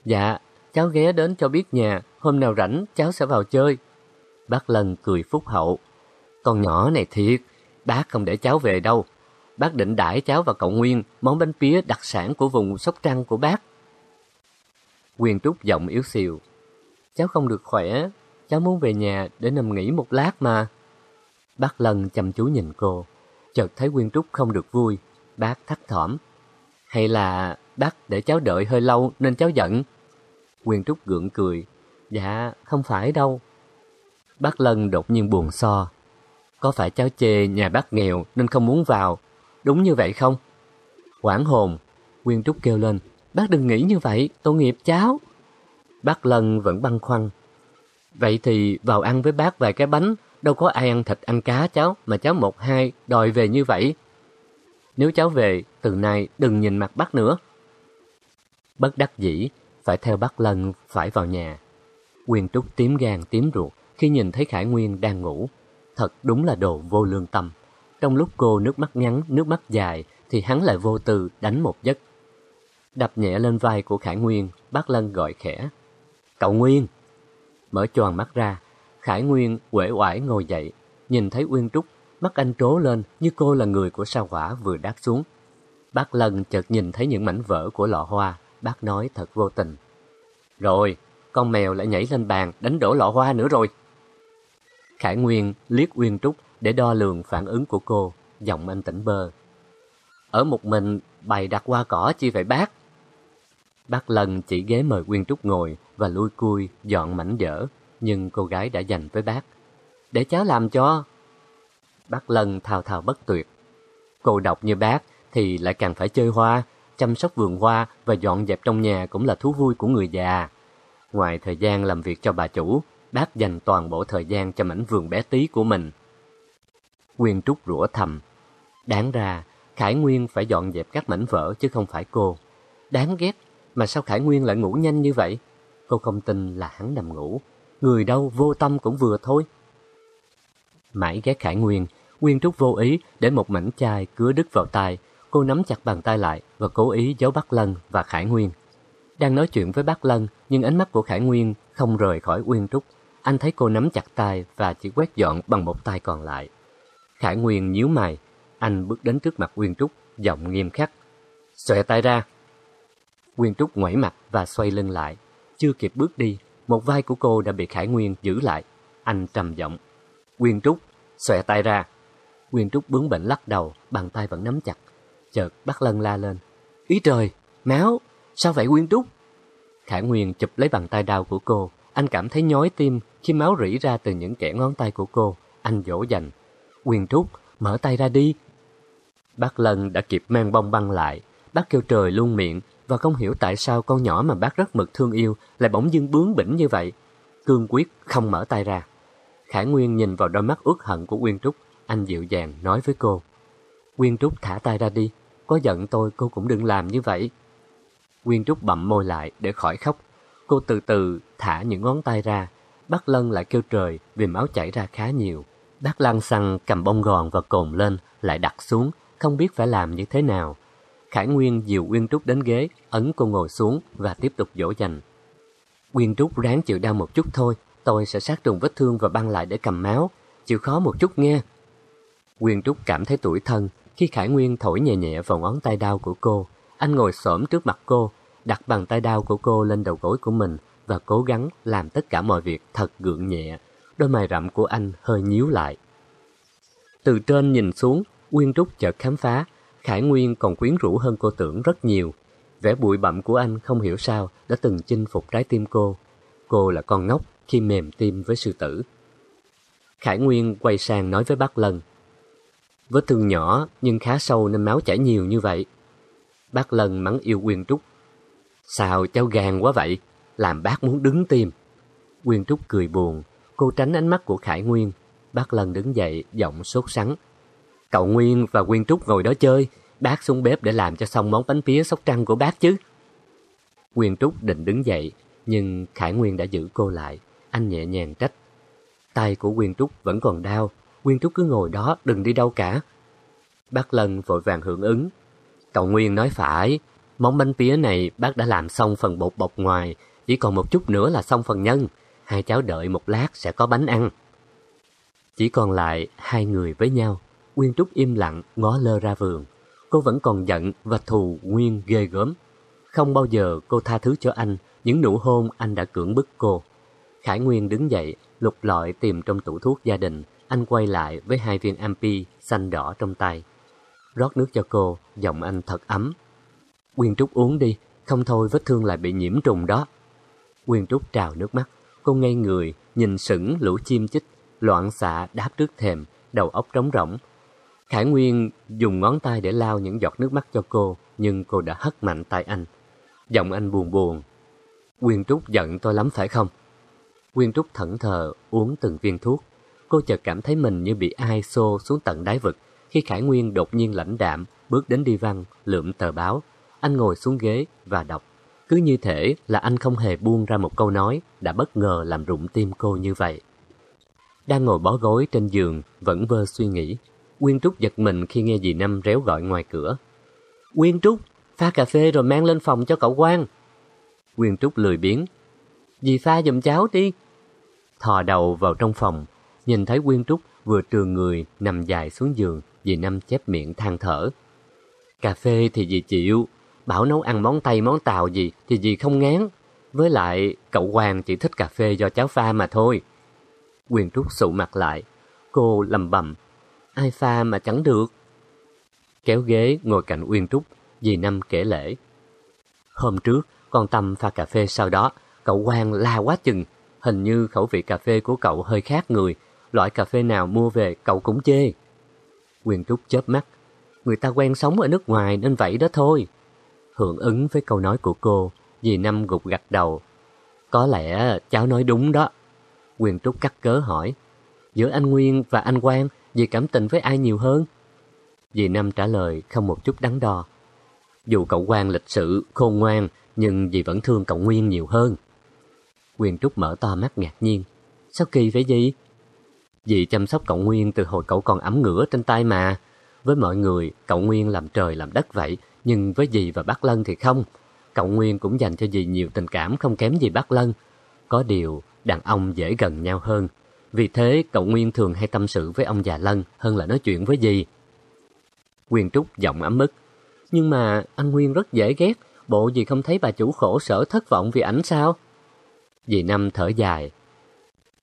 Dạ, cháu ghé đến cho biết nhà, hôm nào rảnh cháu sẽ vào chơi. Bác Lân cười phúc hậu. Con nhỏ này thiệt, bác không để cháu về đâu. Bác định đãi cháu và cậu Nguyên món bánh pía đặc sản của vùng Sóc Trăng của bác. Quyền Trúc giọng yếu xìu. Cháu không được khỏe, cháu muốn về nhà để nằm nghỉ một lát mà. Bác Lân chăm chú nhìn cô, chợt thấy Quyên Trúc không được vui, bác thắt thỏm. Hay là bác để cháu đợi hơi lâu nên cháu giận? Quyên Trúc gượng cười, dạ không phải đâu. Bác Lân đột nhiên buồn so. Có phải cháu chê nhà bác nghèo nên không muốn vào, đúng như vậy không? Quảng hồn, Quyên Trúc kêu lên, bác đừng nghĩ như vậy, tội nghiệp cháu. Bác Lân vẫn băn khoăn. Vậy thì vào ăn với bác vài cái bánh, đâu có ai ăn thịt ăn cá cháu, mà cháu một hai đòi về như vậy. Nếu cháu về, từ nay đừng nhìn mặt bác nữa. Bất đắc dĩ, phải theo bác Lân phải vào nhà. Quyền Trúc tím gan tím ruột khi nhìn thấy Khải Nguyên đang ngủ. Thật đúng là đồ vô lương tâm. Trong lúc cô nước mắt ngắn, nước mắt dài, thì hắn lại vô tư đánh một giấc. Đập nhẹ lên vai của Khải Nguyên, bác Lân gọi khẽ. Cậu Nguyên! Mở choàng mắt ra, Khải Nguyên uể oải ngồi dậy, nhìn thấy Uyên Trúc, mắt anh trố lên như cô là người của sao hỏa vừa đáp xuống. Bác Lân chợt nhìn thấy những mảnh vỡ của lọ hoa, bác nói thật vô tình. Rồi, con mèo lại nhảy lên bàn đánh đổ lọ hoa nữa rồi. Khải Nguyên liếc Uyên Trúc để đo lường phản ứng của cô, giọng anh tỉnh bơ. Ở một mình bày đặt hoa cỏ chi vậy bác? Bác Lân chỉ ghế mời Uyên Trúc ngồi và lui cui dọn mảnh dở, nhưng cô gái đã dành với bác. Để cháu làm cho. Bác Lân thao thao bất tuyệt. Cô độc như bác thì lại càng phải chơi hoa, chăm sóc vườn hoa và dọn dẹp trong nhà cũng là thú vui của người già. Ngoài thời gian làm việc cho bà chủ, bác dành toàn bộ thời gian cho mảnh vườn bé tí của mình. Quyên Trúc rủa thầm. Đáng ra, Khải Nguyên phải dọn dẹp các mảnh vỡ chứ không phải cô. Đáng ghét, mà sao Khải Nguyên lại ngủ nhanh như vậy? Cô không tin là hắn nằm ngủ. Người đâu vô tâm cũng vừa thôi. Mãi ghét Khải Nguyên, Nguyên Trúc vô ý để một mảnh chai cứa đứt vào tay. Cô nắm chặt bàn tay lại và cố ý giấu Bắc Lân và Khải Nguyên. Đang nói chuyện với Bắc Lân, nhưng ánh mắt của Khải Nguyên không rời khỏi Nguyên Trúc. Anh thấy cô nắm chặt tay và chỉ quét dọn bằng một tay còn lại. Khải Nguyên nhíu mày, anh bước đến trước mặt Nguyên Trúc, giọng nghiêm khắc. Xòe tay ra. Nguyên Trúc ngoảy mặt và xoay lưng lại. Chưa kịp bước đi, một vai của cô đã bị Khải Nguyên giữ lại. Anh trầm giọng. Quyên Trúc, xòe tay ra. Quyên Trúc bướng bỉnh lắc đầu, bàn tay vẫn nắm chặt. Chợt bắt lân la lên. Ý trời, máu, sao vậy Quyên Trúc? Khải Nguyên chụp lấy bàn tay đau của cô. Anh cảm thấy nhói tim khi máu rỉ ra từ những kẻ ngón tay của cô. Anh dỗ dành. Quyên Trúc, mở tay ra đi. Bác Lân đã kịp mang bông băng lại. Bác kêu trời luôn miệng và không hiểu tại sao con nhỏ mà bác rất mực thương yêu lại bỗng dưng bướng bỉnh như vậy. Cương quyết không mở tay ra. Khải Nguyên nhìn vào đôi mắt uất hận của Nguyên Trúc. Anh dịu dàng nói với cô. Nguyên Trúc thả tay ra đi. Có giận tôi cô cũng đừng làm như vậy. Nguyên Trúc bậm môi lại để khỏi khóc. Cô từ từ thả những ngón tay ra. Bác Lân lại kêu trời vì máu chảy ra khá nhiều. Bác Lan xăng cầm bông gòn và cồn lên, lại đặt xuống, không biết phải làm như thế nào. Khải Nguyên dìu uyên Trúc đến ghế, ấn cô ngồi xuống và tiếp tục dỗ dành. Uyên Trúc ráng chịu đau một chút thôi, tôi sẽ sát trùng vết thương và băng lại để cầm máu. Chịu khó một chút nghe. Uyên Trúc cảm thấy tủi thân khi Khải Nguyên thổi nhẹ nhẹ vào ngón tay đau của cô. Anh ngồi xổm trước mặt cô, đặt bàn tay đau của cô lên đầu gối của mình và cố gắng làm tất cả mọi việc thật gượng nhẹ. Đôi mày rậm của anh hơi nhíu lại. Từ trên nhìn xuống, Uyên Trúc chợt khám phá, Khải Nguyên còn quyến rũ hơn cô tưởng rất nhiều. Vẻ bụi bặm của anh không hiểu sao đã từng chinh phục trái tim cô. Cô là con ngốc khi mềm tim với sư tử. Khải Nguyên quay sang nói với bác Lân. Vết thương nhỏ nhưng khá sâu nên máu chảy nhiều như vậy. Bác Lân mắng yêu Quyên Trúc. Sao cháu gan quá vậy? Làm bác muốn đứng tim. Quyên Trúc cười buồn. Cô tránh ánh mắt của Khải Nguyên. Bác Lân đứng dậy, giọng sốt sắng. Cậu Nguyên và Nguyên Trúc ngồi đó chơi. Bác xuống bếp để làm cho xong món bánh pía sóc trăng của bác chứ. Nguyên Trúc định đứng dậy, nhưng Khải Nguyên đã giữ cô lại. Anh nhẹ nhàng trách. Tay của Nguyên Trúc vẫn còn đau. Nguyên Trúc cứ ngồi đó, đừng đi đâu cả. Bác Lân vội vàng hưởng ứng. Cậu Nguyên nói phải, món bánh pía này bác đã làm xong phần bột bọc ngoài, chỉ còn một chút nữa là xong phần nhân. Hai cháu đợi một lát sẽ có bánh ăn. Chỉ còn lại hai người với nhau. Nguyên Trúc im lặng ngó lơ ra vườn. Cô vẫn còn giận và thù Nguyên ghê gớm. Không bao giờ cô tha thứ cho anh những nụ hôn anh đã cưỡng bức cô. Khải Nguyên đứng dậy, lục lọi tìm trong tủ thuốc gia đình. Anh quay lại với hai viên ampi xanh đỏ trong tay. Rót nước cho cô, giọng anh thật ấm. Nguyên Trúc uống đi, không thôi vết thương lại bị nhiễm trùng đó. Nguyên Trúc trào nước mắt, cô ngây người, nhìn sững lũ chim chích, loạn xạ đáp trước thềm, đầu óc trống rỗng. Khải Nguyên dùng ngón tay để lau những giọt nước mắt cho cô, nhưng cô đã hất mạnh tay anh. Giọng anh buồn buồn. Quyên Trúc giận tôi lắm phải không? Quyên Trúc thẫn thờ uống từng viên thuốc. Cô chợt cảm thấy mình như bị ai xô xuống tận đáy vực khi Khải Nguyên đột nhiên lãnh đạm bước đến đi văn, lượm tờ báo. Anh ngồi xuống ghế và đọc. Cứ như thể là anh không hề buông ra một câu nói đã bất ngờ làm rụng tim cô như vậy. Đang ngồi bó gối trên giường, vẫn vơ suy nghĩ. Nguyên Trúc giật mình khi nghe dì Năm réo gọi ngoài cửa. Nguyên Trúc, pha cà phê rồi mang lên phòng cho cậu Quang. Nguyên Trúc lười biếng. Dì pha giùm cháu đi. Thò đầu vào trong phòng, nhìn thấy Nguyên Trúc vừa trường người nằm dài xuống giường, dì Năm chép miệng than thở. Cà phê thì dì chịu, bảo nấu ăn món Tây món Tàu gì thì dì không ngán. Với lại, cậu Hoàng chỉ thích cà phê do cháu pha mà thôi. Quyền Trúc sụ mặt lại. Cô lầm bầm. Ai pha mà chẳng được. Kéo ghế ngồi cạnh Uyên Trúc, dì Năm kể lễ. Hôm trước, con Tâm pha cà phê sau đó, cậu Quang la quá chừng. Hình như khẩu vị cà phê của cậu hơi khác người. Loại cà phê nào mua về cậu cũng chê. Uyên Trúc chớp mắt. Người ta quen sống ở nước ngoài nên vậy đó thôi. Hưởng ứng với câu nói của cô, dì Năm gục gặt đầu. Có lẽ cháu nói đúng đó. Quyền Trúc cắt cớ hỏi, giữa anh Nguyên và anh Quang, về cảm tình với ai nhiều hơn? Dì Năm trả lời không một chút đắn đo. Dù cậu Quang lịch sự, khôn ngoan, nhưng dì vẫn thương cậu Nguyên nhiều hơn. Quyền Trúc mở to mắt ngạc nhiên. Sao kỳ vậy dì? Dì chăm sóc cậu Nguyên từ hồi cậu còn ấm ngửa trên tay mà. Với mọi người, cậu Nguyên làm trời làm đất vậy, nhưng với dì và bác Lân thì không. Cậu Nguyên cũng dành cho dì nhiều tình cảm không kém gì bác Lân. Có điều, đàn ông dễ gần nhau hơn. Vì thế, cậu Nguyên thường hay tâm sự với ông già Lân hơn là nói chuyện với dì. Quyền Trúc giọng ấm ức. Nhưng mà anh Nguyên rất dễ ghét, bộ gì không thấy bà chủ khổ sở thất vọng vì ảnh sao? Dì Năm thở dài.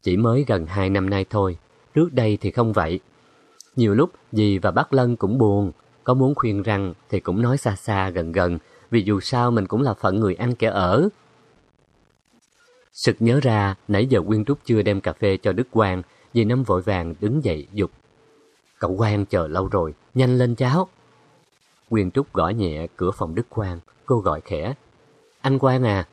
Chỉ mới gần hai năm nay thôi, trước đây thì không vậy. Nhiều lúc dì và bác Lân cũng buồn, có muốn khuyên rằng thì cũng nói xa xa gần gần, vì dù sao mình cũng là phận người ăn kẻ ở. Sực nhớ ra, nãy giờ Quyên Trúc chưa đem cà phê cho Đức Quang, dì Năm vội vàng đứng dậy dục. Cậu Quang chờ lâu rồi, nhanh lên cháu. Quyên Trúc gõ nhẹ cửa phòng Đức Quang, cô gọi khẽ. Anh Quang à!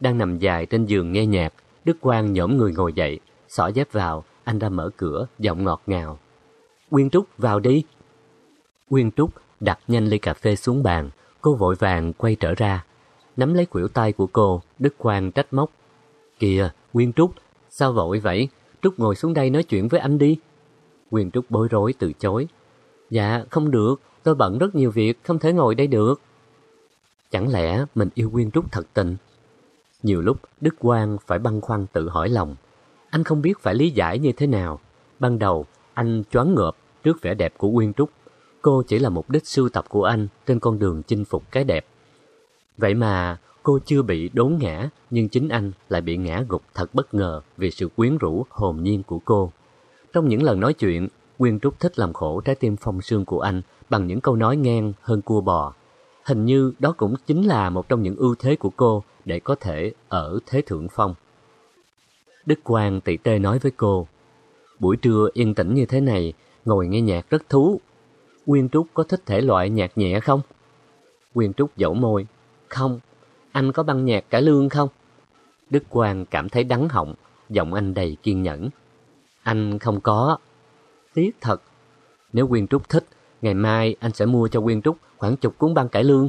Đang nằm dài trên giường nghe nhạc, Đức Quang nhổm người ngồi dậy, xỏ dép vào, anh ra mở cửa, giọng ngọt ngào. Quyên Trúc, vào đi! Quyên Trúc đặt nhanh ly cà phê xuống bàn, cô vội vàng quay trở ra. Nắm lấy khuỷu tay của cô, Đức Quang trách móc. Kìa, Quyên Trúc, sao vội vậy? Trúc ngồi xuống đây nói chuyện với anh đi. Quyên Trúc bối rối từ chối. Dạ, không được, tôi bận rất nhiều việc, không thể ngồi đây được. Chẳng lẽ mình yêu Quyên Trúc thật tình? Nhiều lúc Đức Quang phải băn khoăn tự hỏi lòng. Anh không biết phải lý giải như thế nào. Ban đầu, anh choáng ngợp trước vẻ đẹp của Quyên Trúc. Cô chỉ là mục đích sưu tập của anh trên con đường chinh phục cái đẹp. Vậy mà cô chưa bị đốn ngã, nhưng chính anh lại bị ngã gục thật bất ngờ vì sự quyến rũ hồn nhiên của cô. Trong những lần nói chuyện, Quyên Trúc thích làm khổ trái tim phong sương của anh bằng những câu nói ngang hơn cua bò. Hình như đó cũng chính là một trong những ưu thế của cô để có thể ở thế thượng phong. Đức Quang tỉ tê nói với cô, buổi trưa yên tĩnh như thế này, ngồi nghe nhạc rất thú. Quyên Trúc có thích thể loại nhạc nhẹ không? Quyên Trúc dẫu môi, không, anh có băng nhạc cải lương không? Đức Quang cảm thấy đắng họng, giọng anh đầy kiên nhẫn. Anh không có. Tiếc thật. Nếu Quyên Trúc thích, ngày mai anh sẽ mua cho Quyên Trúc khoảng chục cuốn băng cải lương.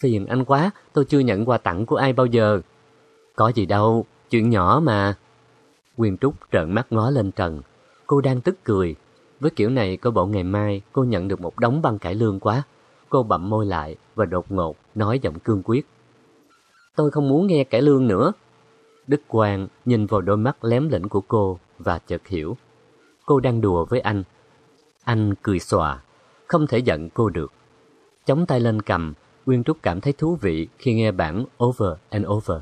Phiền anh quá, tôi chưa nhận quà tặng của ai bao giờ. Có gì đâu, chuyện nhỏ mà. Quyên Trúc trợn mắt ngó lên Trần. Cô đang tức cười. Với kiểu này có bộ ngày mai cô nhận được một đống băng cải lương quá. Cô bậm môi lại và đột ngột nói giọng cương quyết. Tôi không muốn nghe cải lương nữa. Đức Quang nhìn vào đôi mắt lém lĩnh của cô và chợt hiểu. Cô đang đùa với anh. Anh cười xòa, không thể giận cô được. Chống tay lên cầm, Nguyên Trúc cảm thấy thú vị khi nghe bản Over and Over.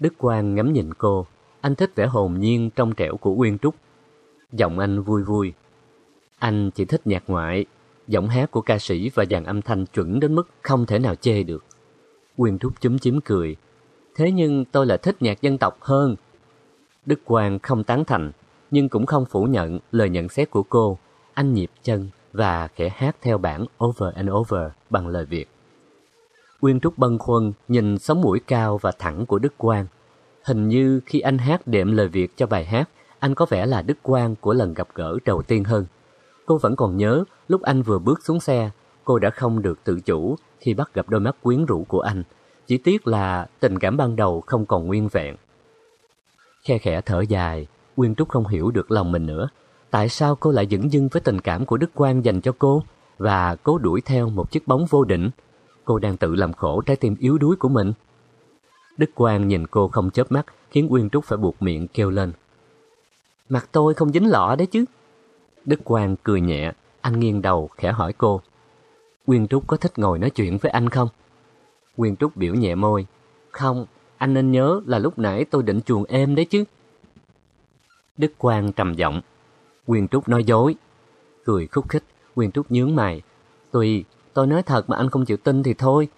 Đức Quang ngắm nhìn cô, anh thích vẻ hồn nhiên trong trẻo của Nguyên Trúc. Giọng anh vui vui. Anh chỉ thích nhạc ngoại, giọng hát của ca sĩ và dàn âm thanh chuẩn đến mức không thể nào chê được. Quyên Trúc chúm chím cười. Thế nhưng tôi lại thích nhạc dân tộc hơn. Đức Quang không tán thành, nhưng cũng không phủ nhận lời nhận xét của cô. Anh nhịp chân và khẽ hát theo bản Over and Over bằng lời Việt. Quyên Trúc bâng khuâng nhìn sống mũi cao và thẳng của Đức Quang. Hình như khi anh hát đệm lời Việt cho bài hát, anh có vẻ là Đức Quang của lần gặp gỡ đầu tiên hơn. Cô vẫn còn nhớ lúc anh vừa bước xuống xe, cô đã không được tự chủ khi bắt gặp đôi mắt quyến rũ của anh. Chỉ tiếc là tình cảm ban đầu không còn nguyên vẹn. Khe khẽ thở dài, Nguyên Trúc không hiểu được lòng mình nữa. Tại sao cô lại dững dưng với tình cảm của Đức Quang dành cho cô và cố đuổi theo một chiếc bóng vô định? Cô đang tự làm khổ trái tim yếu đuối của mình. Đức Quang nhìn cô không chớp mắt khiến Nguyên Trúc phải buộc miệng kêu lên. Mặt tôi không dính lọ đấy chứ. Đức Quang cười nhẹ, anh nghiêng đầu khẽ hỏi cô. Quyên Trúc có thích ngồi nói chuyện với anh không? Quyên Trúc biểu nhẹ môi. Không, anh nên nhớ là lúc nãy tôi định chuồng êm đấy chứ. Đức Quang trầm giọng. Quyên Trúc nói dối. Cười khúc khích, Quyên Trúc nhướng mày. Tùy, tôi nói thật mà anh không chịu tin thì thôi.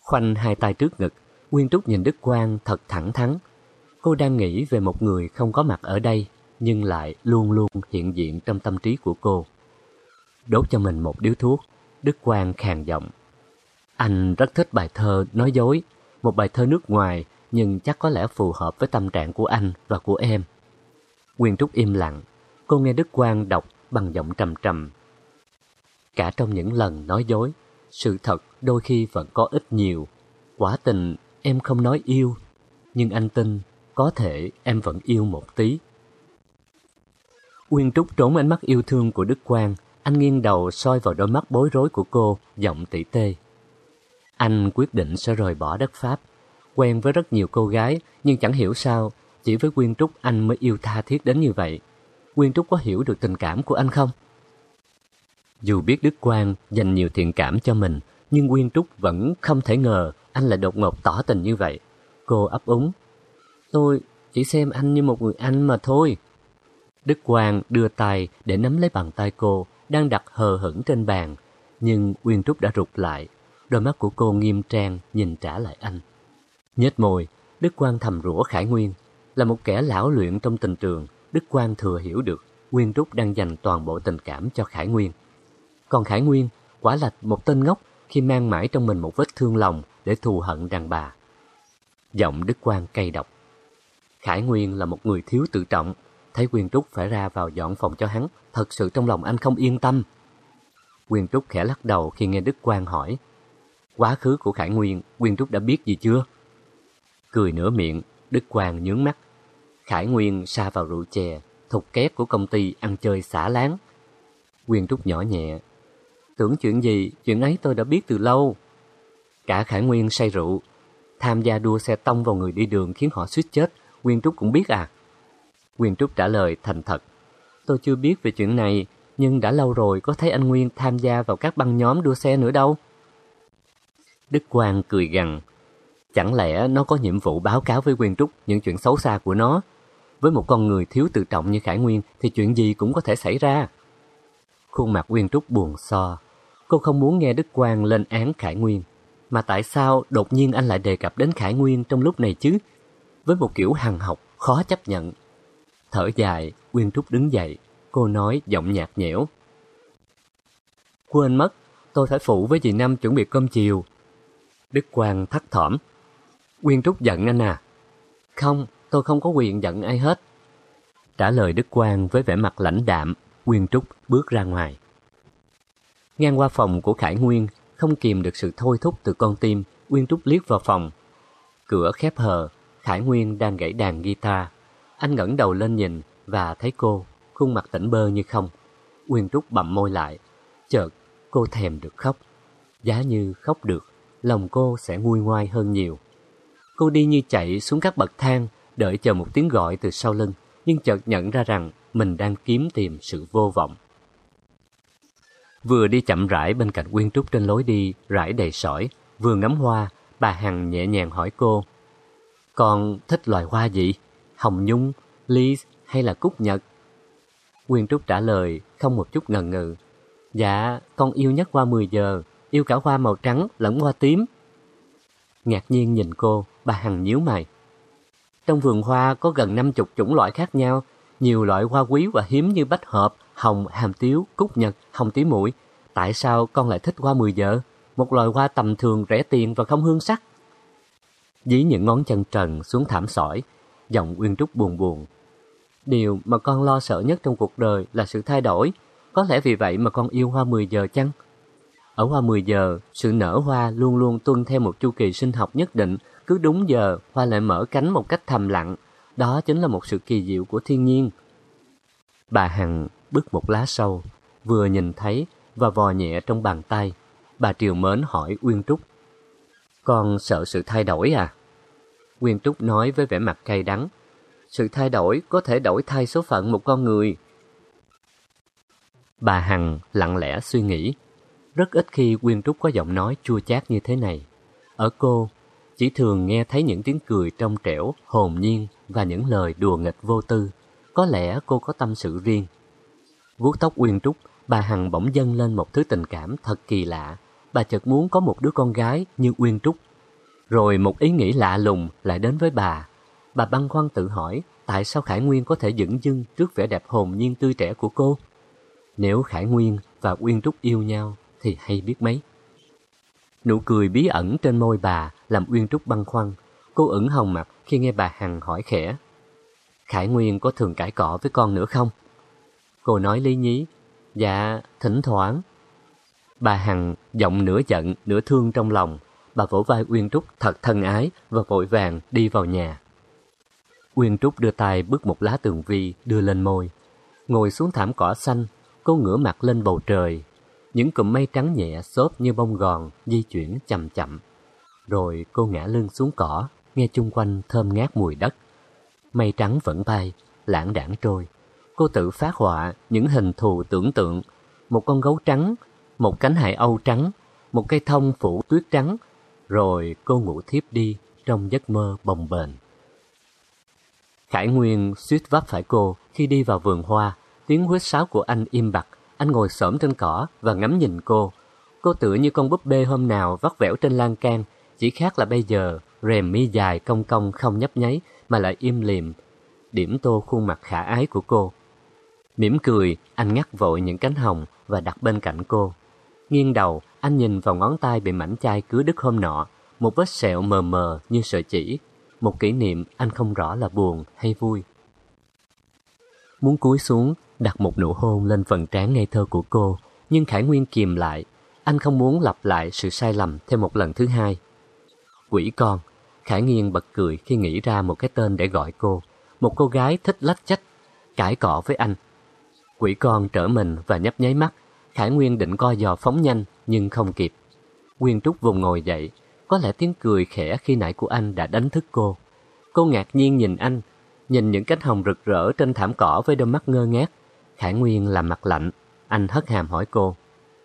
Khoanh hai tay trước ngực, Quyên Trúc nhìn Đức Quang thật thẳng thắn. Cô đang nghĩ về một người không có mặt ở đây, nhưng lại luôn luôn hiện diện trong tâm trí của cô. Đốt cho mình một điếu thuốc, Đức Quang khàn giọng. Anh rất thích bài thơ Nói dối, một bài thơ nước ngoài nhưng chắc có lẽ phù hợp với tâm trạng của anh và của em. Nguyên Trúc im lặng, cô nghe Đức Quang đọc bằng giọng trầm trầm. Cả trong những lần nói dối, sự thật đôi khi vẫn có ít nhiều. Quả tình em không nói yêu, nhưng anh tin có thể em vẫn yêu một tí. Nguyên Trúc trốn ánh mắt yêu thương của Đức Quang, anh nghiêng đầu soi vào đôi mắt bối rối của cô, giọng tỉ tê. Anh quyết định sẽ rời bỏ đất Pháp, quen với rất nhiều cô gái, nhưng chẳng hiểu sao, chỉ với quyên Trúc anh mới yêu tha thiết đến như vậy. quyên Trúc có hiểu được tình cảm của anh không? Dù biết Đức Quang dành nhiều thiện cảm cho mình, nhưng quyên Trúc vẫn không thể ngờ anh lại đột ngột tỏ tình như vậy. Cô ấp úng. Tôi chỉ xem anh như một người anh mà thôi. Đức Quang đưa tay để nắm lấy bàn tay cô, đang đặt hờ hững trên bàn. Nhưng uyên Trúc đã rụt lại. Đôi mắt của cô nghiêm trang nhìn trả lại anh. Nhếch môi, Đức Quang thầm rủa Khải Nguyên. Là một kẻ lão luyện trong tình trường, Đức Quang thừa hiểu được uyên Trúc đang dành toàn bộ tình cảm cho Khải Nguyên. Còn Khải Nguyên quả là một tên ngốc khi mang mãi trong mình một vết thương lòng để thù hận đàn bà. Giọng Đức Quang cay độc. Khải Nguyên là một người thiếu tự trọng, thấy uyên Trúc phải ra vào dọn phòng cho hắn, thật sự trong lòng anh không yên tâm. Quyền Trúc khẽ lắc đầu khi nghe Đức Quang hỏi, quá khứ của Khải Nguyên, Quyền Trúc đã biết gì chưa? Cười nửa miệng, Đức Quang nhướng mắt. Khải Nguyên sa vào rượu chè, thục kép của công ty ăn chơi xả láng. Quyền Trúc nhỏ nhẹ, tưởng chuyện gì, chuyện ấy tôi đã biết từ lâu. Cả Khải Nguyên say rượu, tham gia đua xe tông vào người đi đường khiến họ suýt chết, Quyền Trúc cũng biết à? Quyền Trúc trả lời thành thật. Tôi chưa biết về chuyện này, nhưng đã lâu rồi có thấy anh Nguyên tham gia vào các băng nhóm đua xe nữa đâu. Đức Quang cười gằn. Chẳng lẽ nó có nhiệm vụ báo cáo với quyền Trúc những chuyện xấu xa của nó? Với một con người thiếu tự trọng như Khải Nguyên thì chuyện gì cũng có thể xảy ra. Khuôn mặt quyền Trúc buồn so. Cô không muốn nghe Đức Quang lên án Khải Nguyên. Mà tại sao đột nhiên anh lại đề cập đến Khải Nguyên trong lúc này chứ? Với một kiểu hằng học, khó chấp nhận. Thở dài, Quyên Trúc đứng dậy. Cô nói giọng nhạt nhẽo. Quên mất, tôi phải phụ với dì Năm chuẩn bị cơm chiều. Đức Quang thắt thỏm. Quyên Trúc giận anh à? Không, tôi không có quyền giận ai hết. Trả lời Đức Quang với vẻ mặt lãnh đạm, Quyên Trúc bước ra ngoài. Ngang qua phòng của Khải Nguyên, không kìm được sự thôi thúc từ con tim, Quyên Trúc liếc vào phòng. Cửa khép hờ, Khải Nguyên đang gãy đàn guitar. Anh ngẩng đầu lên nhìn và thấy cô, khuôn mặt tỉnh bơ như không. uyên Trúc bậm môi lại, chợt cô thèm được khóc. Giá như khóc được, lòng cô sẽ nguôi ngoai hơn nhiều. Cô đi như chạy xuống các bậc thang, đợi chờ một tiếng gọi từ sau lưng, nhưng chợt nhận ra rằng mình đang kiếm tìm sự vô vọng. Vừa đi chậm rãi bên cạnh Quyên Trúc trên lối đi, rải đầy sỏi, vừa ngắm hoa, bà Hằng nhẹ nhàng hỏi cô. Con thích loài hoa gì? Hồng nhung, ly hay là cúc nhật? Quyên Trúc trả lời, không một chút ngần ngừ. Dạ, con yêu nhất hoa 10 giờ, yêu cả hoa màu trắng lẫn hoa tím. Ngạc nhiên nhìn cô, bà Hằng nhíu mày. Trong vườn hoa có gần năm chục chủng loại khác nhau, nhiều loại hoa quý và hiếm như bách hợp, hồng, hàm tiếu, cúc nhật, hồng tí mũi. Tại sao con lại thích hoa mười giờ, Một loài hoa tầm thường, rẻ tiền và không hương sắc. Dí những ngón chân trần xuống thảm sỏi, giọng Uyên Trúc buồn buồn. Điều mà con lo sợ nhất trong cuộc đời là sự thay đổi. Có lẽ vì vậy mà con yêu hoa mười giờ chăng? Ở hoa mười giờ, sự nở hoa luôn luôn tuân theo một chu kỳ sinh học nhất định. Cứ đúng giờ, hoa lại mở cánh một cách thầm lặng. Đó chính là một sự kỳ diệu của thiên nhiên. Bà Hằng bước một lá sâu, vừa nhìn thấy và vò nhẹ trong bàn tay. Bà Triều Mến hỏi Uyên Trúc. Con sợ sự thay đổi à? Nguyên Trúc nói với vẻ mặt cay đắng. Sự thay đổi có thể đổi thay số phận một con người. Bà Hằng lặng lẽ suy nghĩ. Rất ít khi Nguyên Trúc có giọng nói chua chát như thế này. Ở cô, chỉ thường nghe thấy những tiếng cười trong trẻo, hồn nhiên và những lời đùa nghịch vô tư. Có lẽ cô có tâm sự riêng. Vuốt tóc Uyên Trúc, bà Hằng bỗng dâng lên một thứ tình cảm thật kỳ lạ. Bà chợt muốn có một đứa con gái như Uyên Trúc. Rồi một ý nghĩ lạ lùng lại đến với bà. Bà băn khoăn tự hỏi tại sao Khải Nguyên có thể dững dưng trước vẻ đẹp hồn nhiên tươi trẻ của cô. Nếu Khải Nguyên và Uyên Trúc yêu nhau thì hay biết mấy. Nụ cười bí ẩn trên môi bà làm Uyên Trúc băn khoăn. Cô ửng hồng mặt khi nghe bà Hằng hỏi khẽ. Khải Nguyên có thường cãi cọ với con nữa không? Cô nói lý nhí. Dạ, thỉnh thoảng. Bà Hằng giọng nửa giận, nửa thương trong lòng. Bà vỗ vai Uyên Trúc thật thân ái và vội vàng đi vào nhà. Uyên Trúc đưa tay bước một lá tường vi đưa lên môi. Ngồi xuống thảm cỏ xanh, cô ngửa mặt lên bầu trời. Những cụm mây trắng nhẹ xốp như bông gòn di chuyển chậm chậm. Rồi cô ngã lưng xuống cỏ, nghe chung quanh thơm ngát mùi đất. Mây trắng vẫn bay, lãng đãng trôi. Cô tự phát họa những hình thù tưởng tượng. Một con gấu trắng, một cánh hải âu trắng, một cây thông phủ tuyết trắng. Rồi cô ngủ thiếp đi trong giấc mơ bồng bềnh. Khải Nguyên suýt vấp phải cô khi đi vào vườn hoa. Tiếng huýt sáo của anh im bặt. Anh ngồi xổm trên cỏ và ngắm nhìn cô. Cô tựa như con búp bê hôm nào vắt vẻo trên lan can. Chỉ khác là bây giờ, rèm mi dài cong cong không nhấp nháy mà lại im lìm. Điểm tô khuôn mặt khả ái của cô. Mỉm cười, anh ngắt vội những cánh hồng và đặt bên cạnh cô. Nghiêng đầu, anh nhìn vào ngón tay bị mảnh chai cứa đứt hôm nọ, một vết sẹo mờ mờ như sợi chỉ, một kỷ niệm anh không rõ là buồn hay vui. Muốn cúi xuống, đặt một nụ hôn lên phần trán ngây thơ của cô, nhưng Khải Nguyên kìm lại. Anh không muốn lặp lại sự sai lầm thêm một lần thứ hai. Quỷ con, Khải Nguyên bật cười khi nghĩ ra một cái tên để gọi cô. Một cô gái thích lách chách, cãi cọ với anh. Quỷ con trở mình và nhấp nháy mắt. Khải Nguyên định co giò phóng nhanh, nhưng không kịp. Quyên Trúc vùng ngồi dậy, có lẽ tiếng cười khẽ khi nãy của anh đã đánh thức cô. Cô ngạc nhiên nhìn anh, nhìn những cánh hồng rực rỡ trên thảm cỏ với đôi mắt ngơ ngác. Khải Nguyên làm mặt lạnh, anh hất hàm hỏi cô.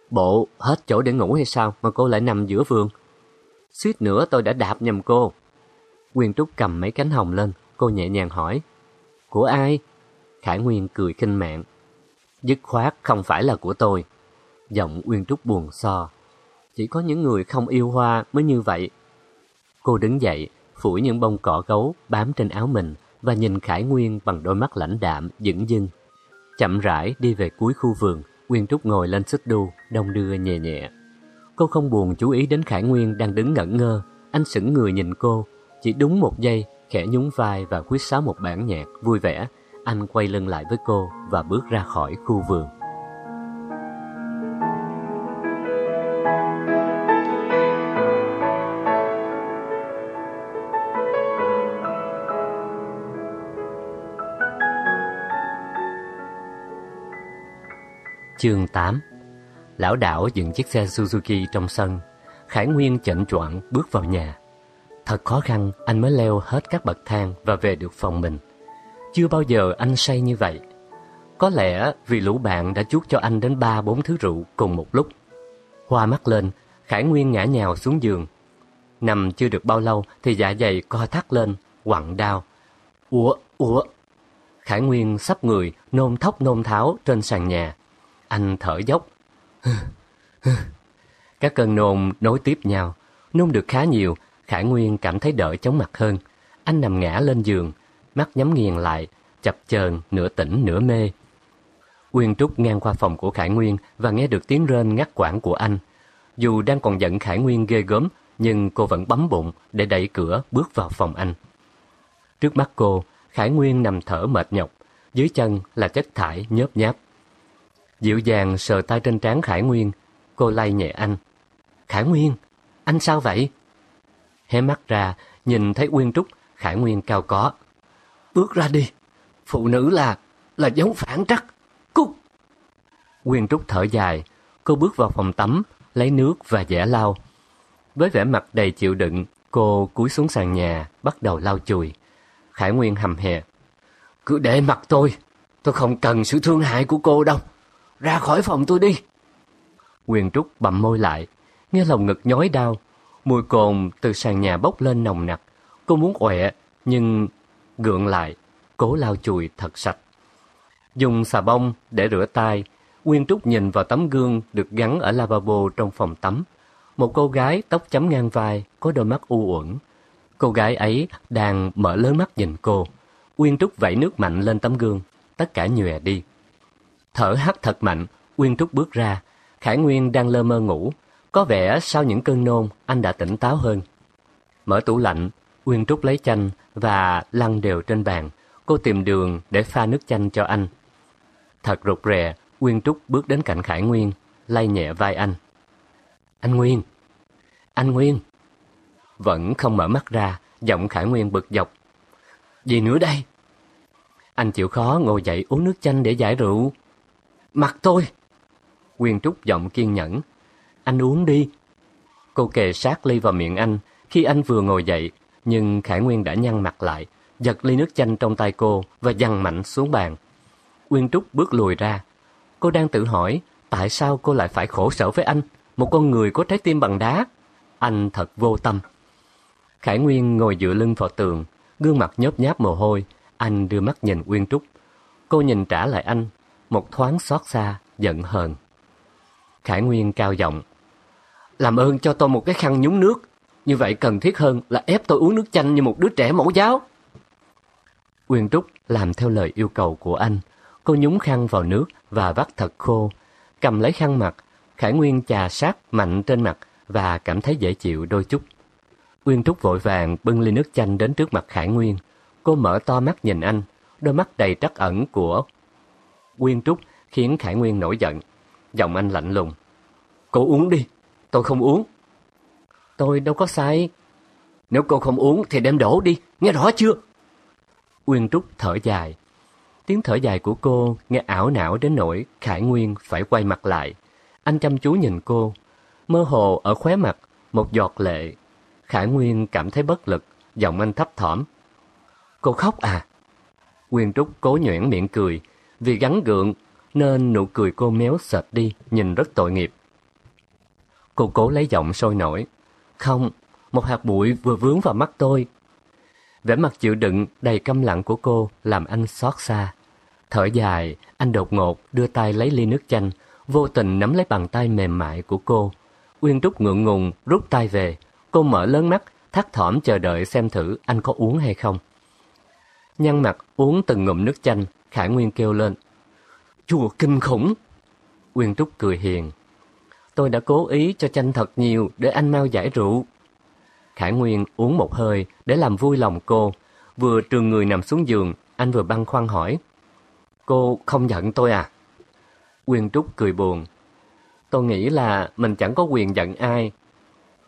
Bộ hết chỗ để ngủ hay sao mà cô lại nằm giữa vườn? Suýt nữa tôi đã đạp nhầm cô. Quyên Trúc cầm mấy cánh hồng lên, cô nhẹ nhàng hỏi. Của ai? Khải Nguyên cười khinh mạng. Dứt khoát không phải là của tôi. Giọng uyên Trúc buồn so. Chỉ có những người không yêu hoa mới như vậy. Cô đứng dậy, phủi những bông cỏ gấu bám trên áo mình và nhìn Khải Nguyên bằng đôi mắt lãnh đạm, dững dưng. Chậm rãi đi về cuối khu vườn, uyên Trúc ngồi lên xích đu, đông đưa nhẹ nhẹ. Cô không buồn chú ý đến Khải Nguyên đang đứng ngẩn ngơ. Anh sững người nhìn cô, chỉ đúng một giây, khẽ nhún vai và quýt sáo một bản nhạc vui vẻ. Anh quay lưng lại với cô và bước ra khỏi khu vườn. Chương 8 Lão đảo dựng chiếc xe Suzuki trong sân. Khải Nguyên chệnh choạng bước vào nhà. Thật khó khăn anh mới leo hết các bậc thang và về được phòng mình. Chưa bao giờ anh say như vậy. Có lẽ vì lũ bạn đã chuốt cho anh đến ba bốn thứ rượu cùng một lúc. Hoa mắt lên, Khải Nguyên ngã nhào xuống giường. Nằm chưa được bao lâu thì dạ dày co thắt lên, quặn đau. Ủa, ủa. Khải Nguyên sắp người, nôn thốc nôn tháo trên sàn nhà. Anh thở dốc. Các cơn nôn nối tiếp nhau. Nôn được khá nhiều, Khải Nguyên cảm thấy đỡ chóng mặt hơn. Anh nằm ngã lên giường, mắt nhắm nghiền lại, chập chờn nửa tỉnh nửa mê. Uyên Trúc ngang qua phòng của Khải Nguyên và nghe được tiếng rên ngắt quãng của anh. Dù đang còn giận Khải Nguyên ghê gớm, nhưng cô vẫn bấm bụng để đẩy cửa bước vào phòng anh. Trước mắt cô, Khải Nguyên nằm thở mệt nhọc, dưới chân là chất thải nhớp nháp. Dịu dàng sờ tay trên trán Khải Nguyên, cô lay nhẹ anh. Khải Nguyên, anh sao vậy? Hé mắt ra, nhìn thấy Uyên Trúc, Khải Nguyên cao có. Bước ra đi, phụ nữ là, là giống phản trắc, cút. Uyên Trúc thở dài, cô bước vào phòng tắm, lấy nước và vẽ lau. Với vẻ mặt đầy chịu đựng, cô cúi xuống sàn nhà, bắt đầu lau chùi. Khải Nguyên hầm hè. Cứ để mặt tôi, tôi không cần sự thương hại của cô đâu. Ra khỏi phòng tôi đi. Quyền Trúc bậm môi lại, nghe lòng ngực nhói đau. Mùi cồn từ sàn nhà bốc lên nồng nặc. Cô muốn quẹ, nhưng gượng lại, cố lau chùi thật sạch. Dùng xà bông để rửa tay, Quyên Trúc nhìn vào tấm gương được gắn ở lavabo trong phòng tắm. Một cô gái tóc chấm ngang vai, có đôi mắt u uẩn. Cô gái ấy đang mở lớn mắt nhìn cô. Quyên Trúc vẩy nước mạnh lên tấm gương, tất cả nhòe đi. Thở hắt thật mạnh, uyên Trúc bước ra. Khải Nguyên đang lơ mơ ngủ. Có vẻ sau những cơn nôn, anh đã tỉnh táo hơn. Mở tủ lạnh, Uyên Trúc lấy chanh và lăn đều trên bàn. Cô tìm đường để pha nước chanh cho anh. Thật rụt rè, Uyên Trúc bước đến cạnh Khải Nguyên, lay nhẹ vai anh. Anh Nguyên! Anh Nguyên! Vẫn không mở mắt ra, giọng Khải Nguyên bực dọc. Gì nữa đây? Anh chịu khó ngồi dậy uống nước chanh để giải rượu. Mặt tôi! Quyên Trúc giọng kiên nhẫn. Anh uống đi. Cô kề sát ly vào miệng anh khi anh vừa ngồi dậy, nhưng Khải Nguyên đã nhăn mặt lại, giật ly nước chanh trong tay cô và dằn mạnh xuống bàn. Quyên Trúc bước lùi ra. Cô đang tự hỏi tại sao cô lại phải khổ sở với anh, một con người có trái tim bằng đá. Anh thật vô tâm. Khải Nguyên ngồi dựa lưng vào tường, gương mặt nhớp nháp mồ hôi. Anh đưa mắt nhìn Uyên Trúc. Cô nhìn trả lại anh, một thoáng xót xa, giận hờn. Khải Nguyên cao giọng. Làm ơn cho tôi một cái khăn nhúng nước. Như vậy cần thiết hơn là ép tôi uống nước chanh như một đứa trẻ mẫu giáo. Uyên Trúc làm theo lời yêu cầu của anh. Cô nhúng khăn vào nước và vắt thật khô. Cầm lấy khăn mặt, Khải Nguyên chà sát mạnh trên mặt và cảm thấy dễ chịu đôi chút. Uyên Trúc vội vàng bưng ly nước chanh đến trước mặt Khải Nguyên. Cô mở to mắt nhìn anh, đôi mắt đầy trắc ẩn của Uyên Trúc khiến Khải Nguyên nổi giận. Giọng anh lạnh lùng. Cô uống đi, tôi không uống. Tôi đâu có sai. Nếu cô không uống thì đem đổ đi, nghe rõ chưa? Uyên Trúc thở dài. Tiếng thở dài của cô nghe ảo não đến nỗi Khải Nguyên phải quay mặt lại. Anh chăm chú nhìn cô. Mơ hồ ở khóe mặt, một giọt lệ. Khải Nguyên cảm thấy bất lực, giọng anh thấp thỏm. Cô khóc à? Uyên Trúc cố nhuyễn miệng cười. Vì gắn gượng nên nụ cười cô méo sệt đi, nhìn rất tội nghiệp. Cô cố lấy giọng sôi nổi. Không, một hạt bụi vừa vướng vào mắt tôi. Vẻ mặt chịu đựng đầy câm lặng của cô làm anh xót xa. Thở dài, anh đột ngột đưa tay lấy ly nước chanh, vô tình nắm lấy bàn tay mềm mại của cô. Uyên Trúc ngượng ngùng rút tay về. Cô mở lớn mắt, thắt thỏm chờ đợi xem thử anh có uống hay không. Nhăn mặt uống từng ngụm nước chanh, Khải Nguyên kêu lên. Chùa kinh khủng! Uyên Trúc cười hiền. Tôi đã cố ý cho chanh thật nhiều để anh mau giải rượu. Khải Nguyên uống một hơi để làm vui lòng cô. Vừa trường người nằm xuống giường, anh vừa băn khoăn hỏi. Cô không giận tôi à? Uyên Trúc cười buồn. Tôi nghĩ là mình chẳng có quyền giận ai.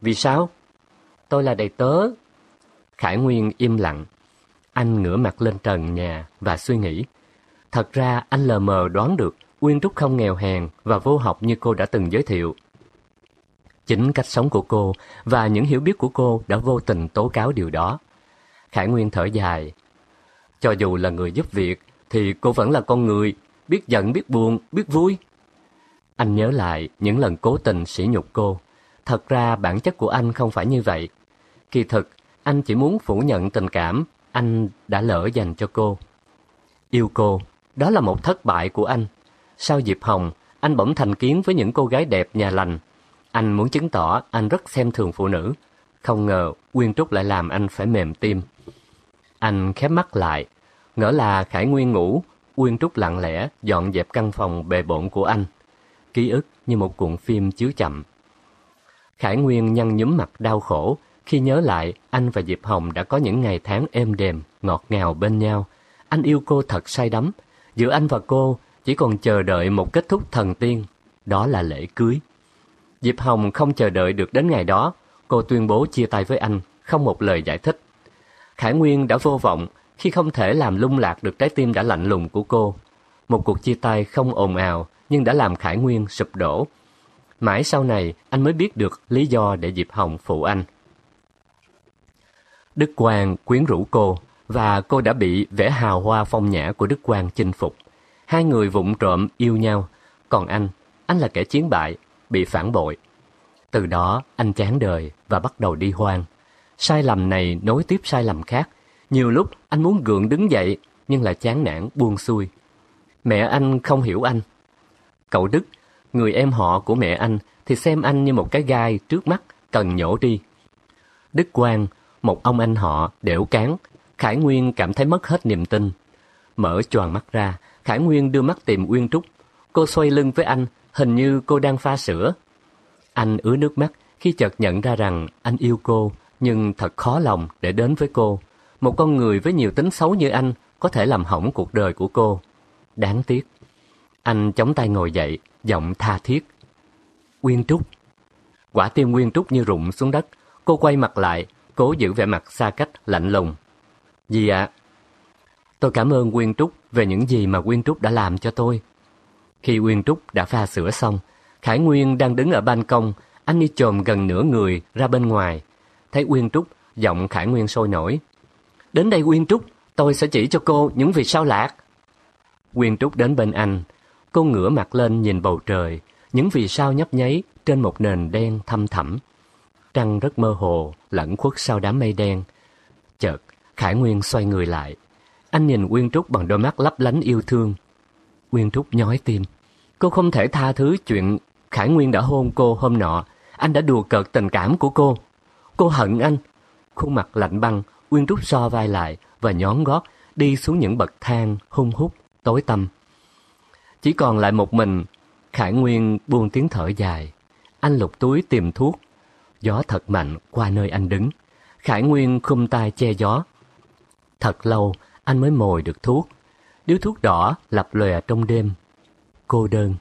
Vì sao? Tôi là đầy tớ. Khải Nguyên im lặng. Anh ngửa mặt lên trần nhà và suy nghĩ. Thật ra anh lờ mờ đoán được Uyên Trúc không nghèo hèn và vô học như cô đã từng giới thiệu. Chính cách sống của cô và những hiểu biết của cô đã vô tình tố cáo điều đó. Khải Nguyên thở dài. Cho dù là người giúp việc, thì cô vẫn là con người, biết giận, biết buồn, biết vui. Anh nhớ lại những lần cố tình sỉ nhục cô. Thật ra bản chất của anh không phải như vậy. Kỳ thực, anh chỉ muốn phủ nhận tình cảm anh đã lỡ dành cho cô. Yêu cô, đó là một thất bại của anh. Sau Diệp Hồng, anh bỗng thành kiến với những cô gái đẹp nhà lành. Anh muốn chứng tỏ anh rất xem thường phụ nữ. Không ngờ Quyên Trúc lại làm anh phải mềm tim. Anh khép mắt lại, ngỡ là Khải Nguyên ngủ, Uyên Trúc lặng lẽ dọn dẹp căn phòng bề bộn của anh. Ký ức như một cuộn phim chiếu chậm. Khải Nguyên nhăn nhúm mặt đau khổ khi nhớ lại anh và Diệp Hồng đã có những ngày tháng êm đềm, ngọt ngào bên nhau. Anh yêu cô thật say đắm. Giữa anh và cô chỉ còn chờ đợi một kết thúc thần tiên, đó là lễ cưới. Diệp Hồng không chờ đợi được đến ngày đó, cô tuyên bố chia tay với anh, không một lời giải thích. Khải Nguyên đã vô vọng khi không thể làm lung lạc được trái tim đã lạnh lùng của cô. Một cuộc chia tay không ồn ào nhưng đã làm Khải Nguyên sụp đổ. Mãi sau này anh mới biết được lý do để Diệp Hồng phụ anh. Đức Quang quyến rũ cô và cô đã bị vẻ hào hoa phong nhã của Đức Quang chinh phục. Hai người vụng trộm yêu nhau, còn anh, anh là kẻ chiến bại, bị phản bội. Từ đó anh chán đời và bắt đầu đi hoang. Sai lầm này nối tiếp sai lầm khác. Nhiều lúc anh muốn gượng đứng dậy nhưng lại chán nản buông xuôi. Mẹ anh không hiểu anh. Cậu Đức, người em họ của mẹ anh thì xem anh như một cái gai trước mắt cần nhổ đi. Đức Quang, một ông anh họ đểu cán, Khải Nguyên cảm thấy mất hết niềm tin. Mở choàng mắt ra, Khải Nguyên đưa mắt tìm Uyên Trúc. Cô xoay lưng với anh, hình như cô đang pha sữa. Anh ứa nước mắt khi chợt nhận ra rằng anh yêu cô nhưng thật khó lòng để đến với cô. Một con người với nhiều tính xấu như anh có thể làm hỏng cuộc đời của cô. Đáng tiếc. Anh chống tay ngồi dậy, giọng tha thiết. Uyên Trúc. Quả tim Uyên Trúc như rụng xuống đất. Cô quay mặt lại, cố giữ vẻ mặt xa cách, lạnh lùng. Gì ạ? Tôi cảm ơn Quyên Trúc về những gì mà Quyên Trúc đã làm cho tôi. Khi Quyên Trúc đã pha sữa xong, Khải Nguyên đang đứng ở ban công, anh đi chồm gần nửa người ra bên ngoài. Thấy Quyên Trúc, giọng Khải Nguyên sôi nổi. Đến đây Quyên Trúc, tôi sẽ chỉ cho cô những vì sao lạc. Quyên Trúc đến bên anh, cô ngửa mặt lên nhìn bầu trời, những vì sao nhấp nháy trên một nền đen thâm thẳm. Trăng rất mơ hồ, lẫn khuất sau đám mây đen. Khải Nguyên xoay người lại. Anh nhìn Quyên Trúc bằng đôi mắt lấp lánh yêu thương. Quyên Trúc nhói tim. Cô không thể tha thứ chuyện Khải Nguyên đã hôn cô hôm nọ. Anh đã đùa cợt tình cảm của cô. Cô hận anh. Khuôn mặt lạnh băng, Quyên Trúc so vai lại và nhón gót đi xuống những bậc thang hung hút, tối tăm. Chỉ còn lại một mình, Khải Nguyên buông tiếng thở dài. Anh lục túi tìm thuốc. Gió thật mạnh qua nơi anh đứng. Khải Nguyên khum tay che gió. Thật lâu, anh mới mồi được thuốc. Điếu thuốc đỏ lập lòe trong đêm. Cô đơn.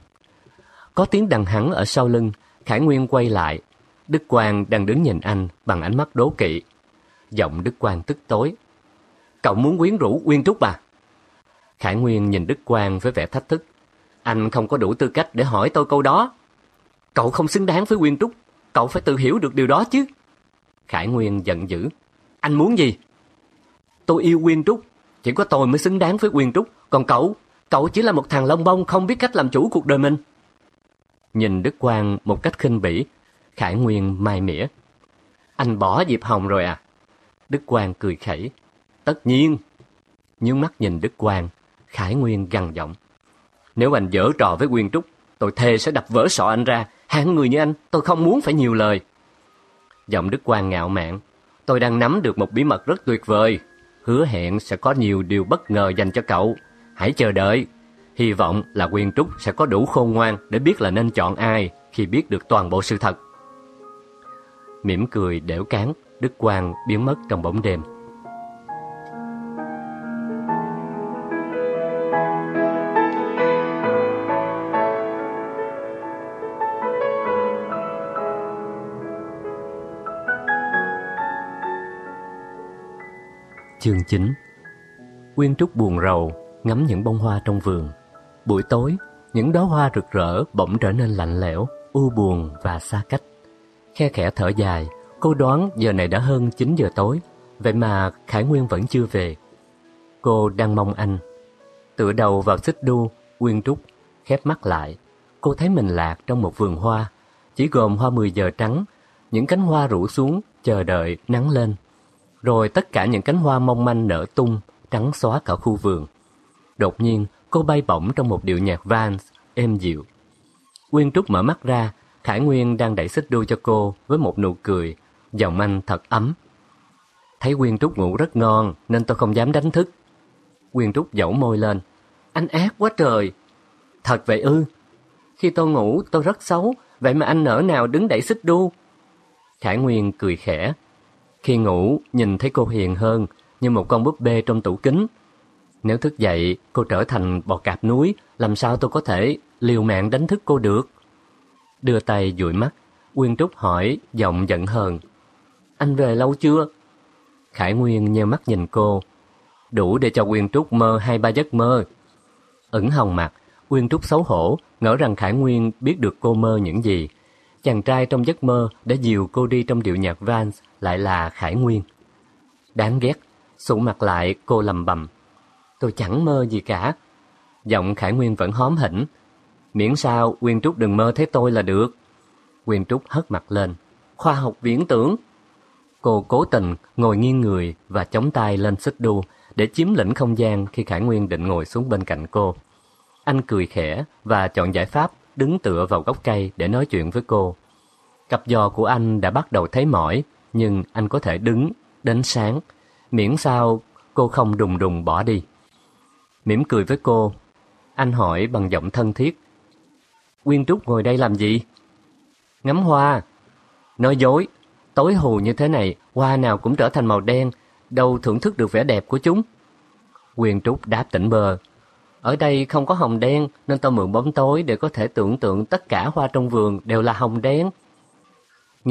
Có tiếng đằng hắn ở sau lưng, Khải Nguyên quay lại. Đức Quang đang đứng nhìn anh bằng ánh mắt đố kỵ. Giọng Đức Quang tức tối. Cậu muốn quyến rũ uyên Trúc à? Khải Nguyên nhìn Đức Quang với vẻ thách thức. Anh không có đủ tư cách để hỏi tôi câu đó. Cậu không xứng đáng với uyên Trúc. Cậu phải tự hiểu được điều đó chứ. Khải Nguyên giận dữ. Anh muốn gì? Tôi yêu Quyên Trúc. Chỉ có tôi mới xứng đáng với Quyên Trúc. Còn cậu, cậu chỉ là một thằng lông bông không biết cách làm chủ cuộc đời mình. Nhìn Đức Quang một cách khinh bỉ, Khải Nguyên mai mỉa. Anh bỏ Diệp Hồng rồi à? Đức Quang cười khẩy. Tất nhiên. Nhưng mắt nhìn Đức Quang, Khải Nguyên gằn giọng. Nếu anh dở trò với Quyên Trúc, tôi thề sẽ đập vỡ sọ anh ra. Hạng người như anh, tôi không muốn phải nhiều lời. Giọng Đức Quang ngạo mạn. Tôi đang nắm được một bí mật rất tuyệt vời. Hứa hẹn sẽ có nhiều điều bất ngờ dành cho cậu. Hãy chờ đợi. Hy vọng là Quyên Trúc sẽ có đủ khôn ngoan để biết là nên chọn ai khi biết được toàn bộ sự thật. Mỉm cười đẻo cán, Đức Quang biến mất trong bóng đêm. Chương 9 Quyên Trúc buồn rầu, ngắm những bông hoa trong vườn. Buổi tối, những đóa hoa rực rỡ bỗng trở nên lạnh lẽo, u buồn và xa cách. Khe khẽ thở dài, cô đoán giờ này đã hơn 9 giờ tối, vậy mà Khải Nguyên vẫn chưa về. Cô đang mong anh. Tựa đầu vào xích đu, Quyên Trúc, khép mắt lại. Cô thấy mình lạc trong một vườn hoa, chỉ gồm hoa 10 giờ trắng, những cánh hoa rủ xuống, chờ đợi nắng lên. Rồi tất cả những cánh hoa mong manh nở tung, trắng xóa cả khu vườn. Đột nhiên, cô bay bổng trong một điệu nhạc vans, êm dịu. Quyên Trúc mở mắt ra, Khải Nguyên đang đẩy xích đu cho cô với một nụ cười, giọng anh thật ấm. Thấy Quyên Trúc ngủ rất ngon nên tôi không dám đánh thức. Quyên Trúc dẫu môi lên. Anh ác quá trời. Thật vậy ư? Khi tôi ngủ tôi rất xấu, vậy mà anh nỡ nào đứng đẩy xích đu? Khải Nguyên cười khẽ. Khi ngủ, nhìn thấy cô hiền hơn, như một con búp bê trong tủ kính. Nếu thức dậy, cô trở thành bò cạp núi, làm sao tôi có thể liều mạng đánh thức cô được? Đưa tay dụi mắt, Quyên Trúc hỏi, giọng giận hờn. Anh về lâu chưa? Khải Nguyên nheo mắt nhìn cô. Đủ để cho Quyên Trúc mơ hai ba giấc mơ. Ẩn hồng mặt, Quyên Trúc xấu hổ, ngỡ rằng Khải Nguyên biết được cô mơ những gì. Chàng trai trong giấc mơ đã dìu cô đi trong điệu nhạc Vans lại là Khải Nguyên. Đáng ghét, sụ mặt lại cô lầm bầm. Tôi chẳng mơ gì cả. Giọng Khải Nguyên vẫn hóm hỉnh. Miễn sao Quyên Trúc đừng mơ thấy tôi là được. Quyên Trúc hất mặt lên. Khoa học viễn tưởng. Cô cố tình ngồi nghiêng người và chống tay lên xích đu để chiếm lĩnh không gian khi Khải Nguyên định ngồi xuống bên cạnh cô. Anh cười khẽ và chọn giải pháp đứng tựa vào gốc cây để nói chuyện với cô. Cặp giò của anh đã bắt đầu thấy mỏi, nhưng anh có thể đứng đến sáng, miễn sao cô không đùng đùng bỏ đi. Mỉm cười với cô, anh hỏi bằng giọng thân thiết. Quyên Trúc ngồi đây làm gì? Ngắm hoa. Nói dối, tối hù như thế này, hoa nào cũng trở thành màu đen, đâu thưởng thức được vẻ đẹp của chúng. quyên Trúc đáp tỉnh bờ. Ở đây không có hồng đen nên tao mượn bóng tối để có thể tưởng tượng tất cả hoa trong vườn đều là hồng đen.